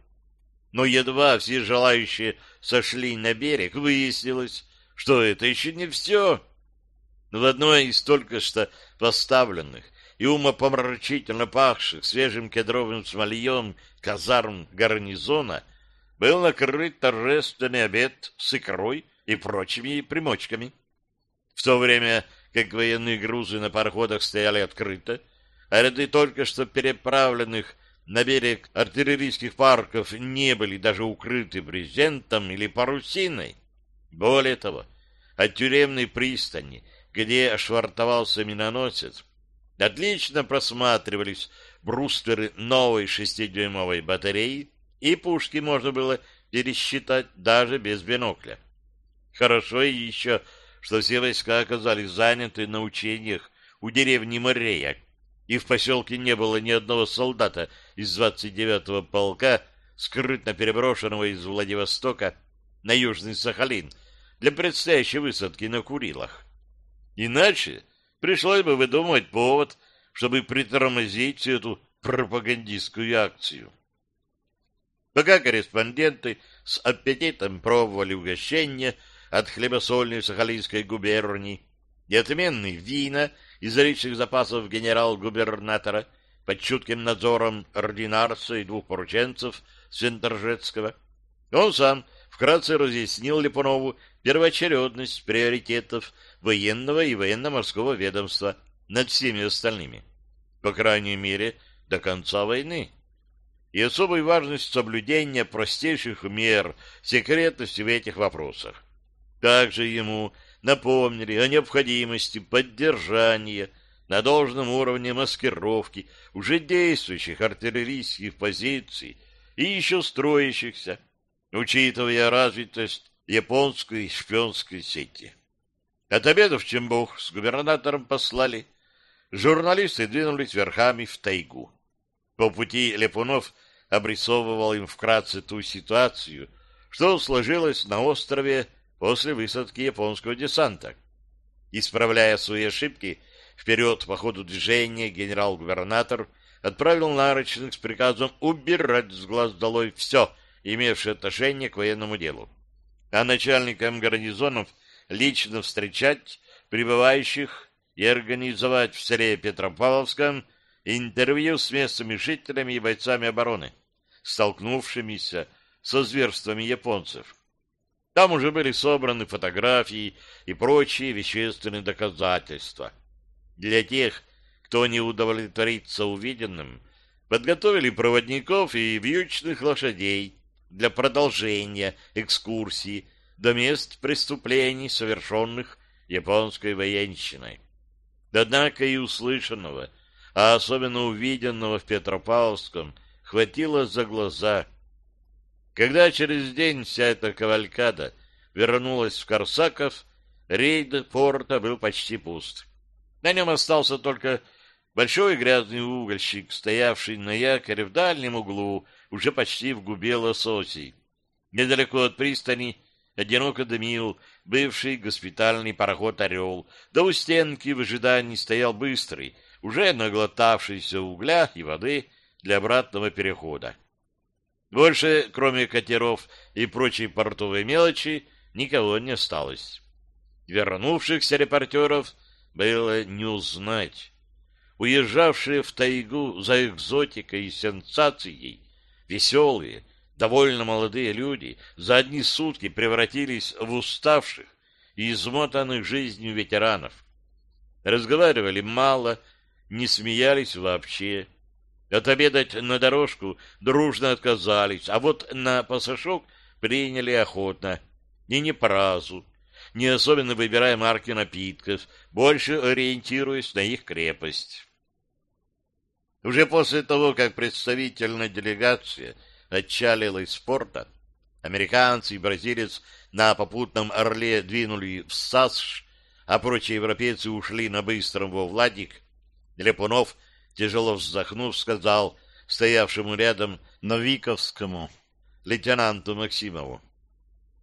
Но едва все желающие сошли на берег, выяснилось, что это еще не все. В одной из только что поставленных и умопомрачительно пахших свежим кедровым смольем казарм гарнизона был накрыт торжественный обед с икрой и прочими примочками. В то время как военные грузы на пароходах стояли открыто, а ряды только что переправленных на берег артиллерийских парков не были даже укрыты брезентом или парусиной. Более того, от тюремной пристани, где швартовался миноносец, отлично просматривались брустверы новой шестидюймовой батареи, и пушки можно было пересчитать даже без бинокля. Хорошо еще, что все войска оказались заняты на учениях у деревни Морея, и в поселке не было ни одного солдата из 29-го полка, скрытно переброшенного из Владивостока на Южный Сахалин для предстоящей высадки на Курилах. Иначе пришлось бы выдумывать повод, чтобы притормозить всю эту пропагандистскую акцию. Пока корреспонденты с аппетитом пробовали угощения, от хлебосольной Сахалинской губернии и отменные вина из личных запасов генерал-губернатора под чутким надзором ординарца и двух порученцев Свенторжецкого. Он сам вкратце разъяснил Липунову первоочередность приоритетов военного и военно-морского ведомства над всеми остальными, по крайней мере, до конца войны, и особой важность соблюдения простейших мер секретности в этих вопросах. Также ему напомнили о необходимости поддержания на должном уровне маскировки уже действующих артиллерийских позиций и еще строящихся, учитывая развитость японской шпионской сети. От обеда в Чембух с губернатором послали. Журналисты двинулись верхами в тайгу. По пути Лепунов обрисовывал им вкратце ту ситуацию, что сложилось на острове после высадки японского десанта. Исправляя свои ошибки, вперед по ходу движения генерал-губернатор отправил нарочных с приказом убирать с глаз долой все, имевшее отношение к военному делу, а начальникам гарнизонов лично встречать прибывающих и организовать в селе Петропавловском интервью с местными жителями и бойцами обороны, столкнувшимися со зверствами японцев. Там уже были собраны фотографии и прочие вещественные доказательства. Для тех, кто не удовлетворится увиденным, подготовили проводников и вьючных лошадей для продолжения экскурсии до мест преступлений, совершенных японской военщиной. Однако и услышанного, а особенно увиденного в Петропавловском, хватило за глаза – когда через день вся эта кавалькада вернулась в Корсаков, рейд порта был почти пуст. На нем остался только большой грязный угольщик, стоявший на якоре в дальнем углу, уже почти в губе лососей. Недалеко от пристани одиноко дымил бывший госпитальный пароход «Орел», да у стенки в ожидании стоял быстрый, уже наглотавшийся угля и воды для обратного перехода. Больше, кроме катеров и прочей портовой мелочи, никого не осталось. Вернувшихся репортеров было не узнать. уезжавшие в тайгу за экзотикой и сенсацией, веселые, довольно молодые люди за одни сутки превратились в уставших и измотанных жизнью ветеранов. Разговаривали мало, не смеялись вообще. Отобедать на дорожку дружно отказались, а вот на пасашок приняли охотно. И не по разу, не особенно выбирая марки напитков, больше ориентируясь на их крепость. Уже после того, как представительная делегация отчалила из порта, американцы и бразилец на попутном «Орле» двинули в САСШ, а прочие европейцы ушли на быстром во Владик, Лепунов, тяжело вздохнув, сказал стоявшему рядом Новиковскому лейтенанту Максимову.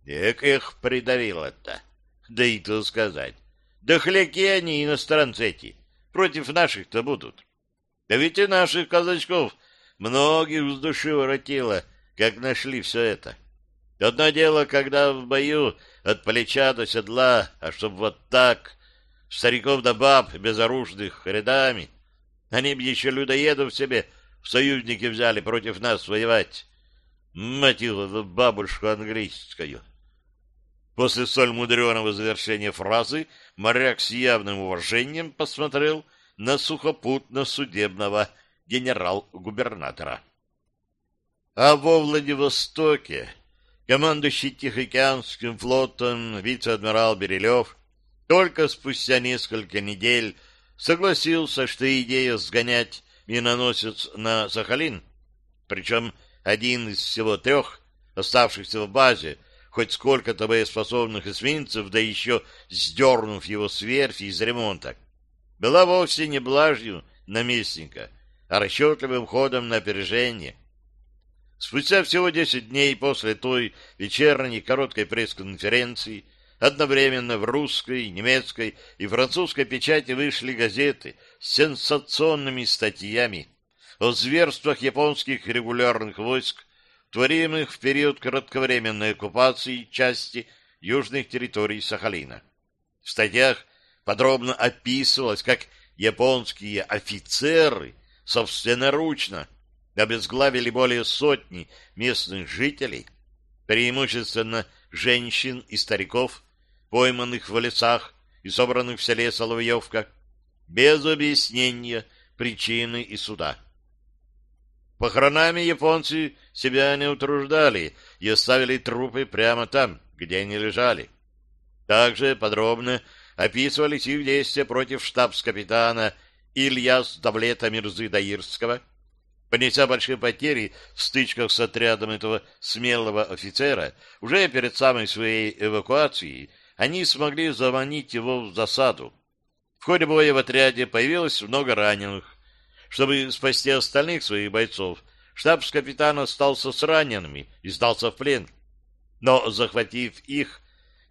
Эк их придавило-то. Да и то сказать. Да хляки они, иностранцы эти, против наших-то будут. Да ведь и наших казачков многих с души воротило, как нашли все это. Одно дело, когда в бою от плеча до седла, а чтоб вот так, стариков да баб безоружных рядами, они б еще людоедов себе в союзники взяли против нас воевать. Мать его, бабушку английскую. После столь мудреного завершения фразы моряк с явным уважением посмотрел на сухопутно-судебного генерал-губернатора. А во Владивостоке командующий Тихоокеанским флотом вице-адмирал Берилев только спустя несколько недель согласился, что идея сгонять миноносец на Сахалин, причем один из всего трех, оставшихся в базе, хоть сколько-то боеспособных эсминцев, да еще сдернув его с верфи из ремонта, была вовсе не блажью наместника, а расчетливым ходом на опережение. Спустя всего десять дней после той вечерней короткой пресс-конференции одновременно в русской, немецкой и французской печати вышли газеты с сенсационными статьями о зверствах японских регулярных войск творимых в период кратковременной оккупации части южных территорий Сахалина. В статьях подробно описывалось, как японские офицеры собственноручно обезглавили более сотни местных жителей, преимущественно женщин и стариков, пойманных в лесах и собранных в селе Соловьевка, без объяснения причины и суда. Похоронами японцы себя не утруждали и оставили трупы прямо там, где они лежали. Также подробно описывались их действия против штабс-капитана Ильяс Давлета Мирзы Даирского. Понеся большие потери в стычках с отрядом этого смелого офицера, уже перед самой своей эвакуацией они смогли заманить его в засаду. В ходе боя в отряде появилось много раненых. Чтобы спасти остальных своих бойцов, штабс-капитан остался с ранеными и сдался в плен. Но, захватив их,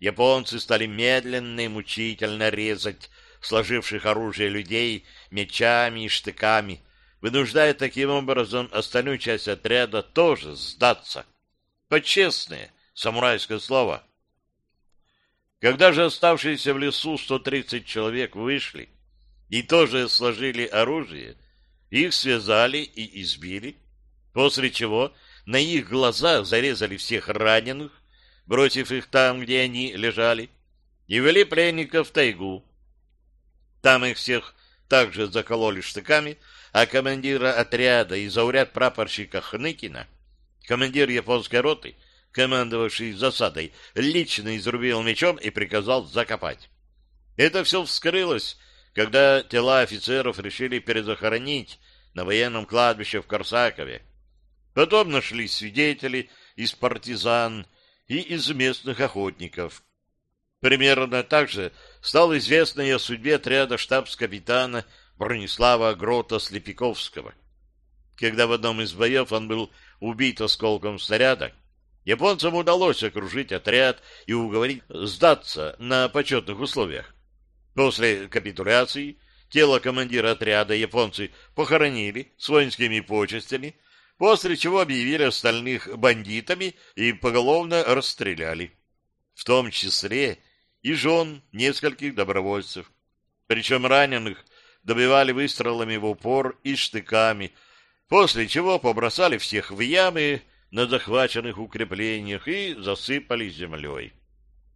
японцы стали медленно и мучительно резать сложивших оружие людей мечами и штыками, вынуждая таким образом остальную часть отряда тоже сдаться. Почестное самурайское слово. Когда же оставшиеся в лесу 130 человек вышли и тоже сложили оружие, их связали и избили, после чего на их глазах зарезали всех раненых, бросив их там, где они лежали, и вели пленников в тайгу. Там их всех также закололи штыками, а командира отряда и зауряд прапорщика Хныкина, командир японской роты, командовавший засадой, лично изрубил мечом и приказал закопать. Это все вскрылось когда тела офицеров решили перезахоронить на военном кладбище в Корсакове. Потом нашли свидетели из партизан и из местных охотников. Примерно так же стало известно и о судьбе отряда штабс-капитана Бронислава Грота-Слепиковского. Когда в одном из боев он был убит осколком снаряда, японцам удалось окружить отряд и уговорить сдаться на почетных условиях. После капитуляции тело командира отряда японцы похоронили с воинскими почестями, после чего объявили остальных бандитами и поголовно расстреляли, в том числе и жен нескольких добровольцев. Причем раненых добивали выстрелами в упор и штыками, после чего побросали всех в ямы на захваченных укреплениях и засыпали землей.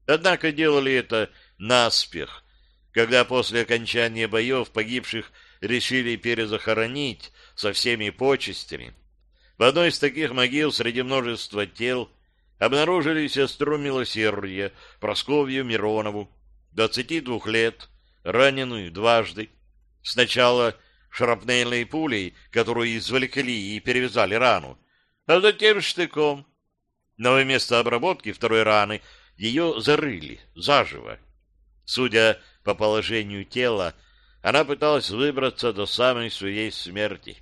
Однако делали это наспех, когда после окончания боев погибших решили перезахоронить со всеми почестями. В одной из таких могил среди множества тел обнаружили сестру милосердия Просковью Миронову, 22 лет, раненую дважды. Сначала шрапнельной пулей, которую извлекли и перевязали рану, а затем штыком. Но вместо обработки второй раны ее зарыли заживо. Судя по положению тела, она пыталась выбраться до самой своей смерти.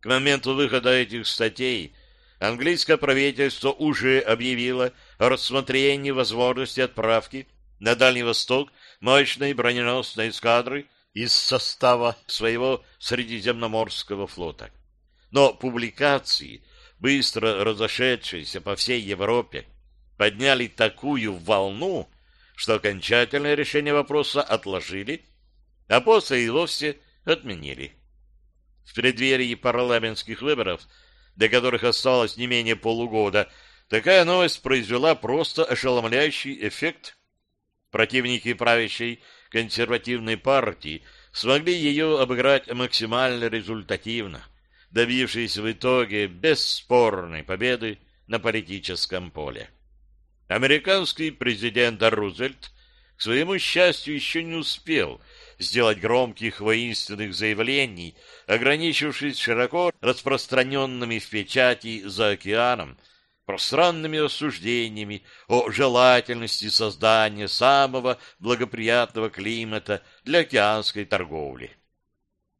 К моменту выхода этих статей английское правительство уже объявило о рассмотрении возможности отправки на Дальний Восток мощной броненосной эскадры из состава своего Средиземноморского флота. Но публикации, быстро разошедшиеся по всей Европе, подняли такую волну, что окончательное решение вопроса отложили, а после и вовсе отменили. В преддверии парламентских выборов, до которых осталось не менее полугода, такая новость произвела просто ошеломляющий эффект. Противники правящей консервативной партии смогли ее обыграть максимально результативно, добившись в итоге бесспорной победы на политическом поле. Американский президент Рузвельт, к своему счастью, еще не успел сделать громких воинственных заявлений, ограничившись широко распространенными в печати за океаном пространными осуждениями о желательности создания самого благоприятного климата для океанской торговли.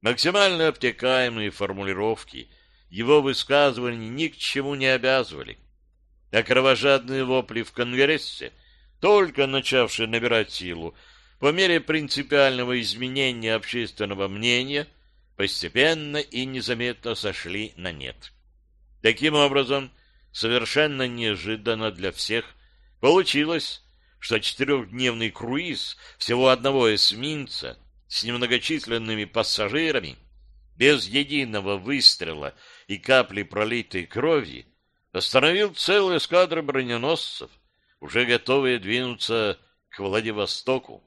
Максимально обтекаемые формулировки его высказываний ни к чему не обязывали, а кровожадные вопли в Конгрессе, только начавшие набирать силу, по мере принципиального изменения общественного мнения, постепенно и незаметно сошли на нет. Таким образом, совершенно неожиданно для всех получилось, что четырехдневный круиз всего одного эсминца с немногочисленными пассажирами, без единого выстрела и капли пролитой крови, остановил целую эскадру броненосцев, уже готовые двинуться к Владивостоку.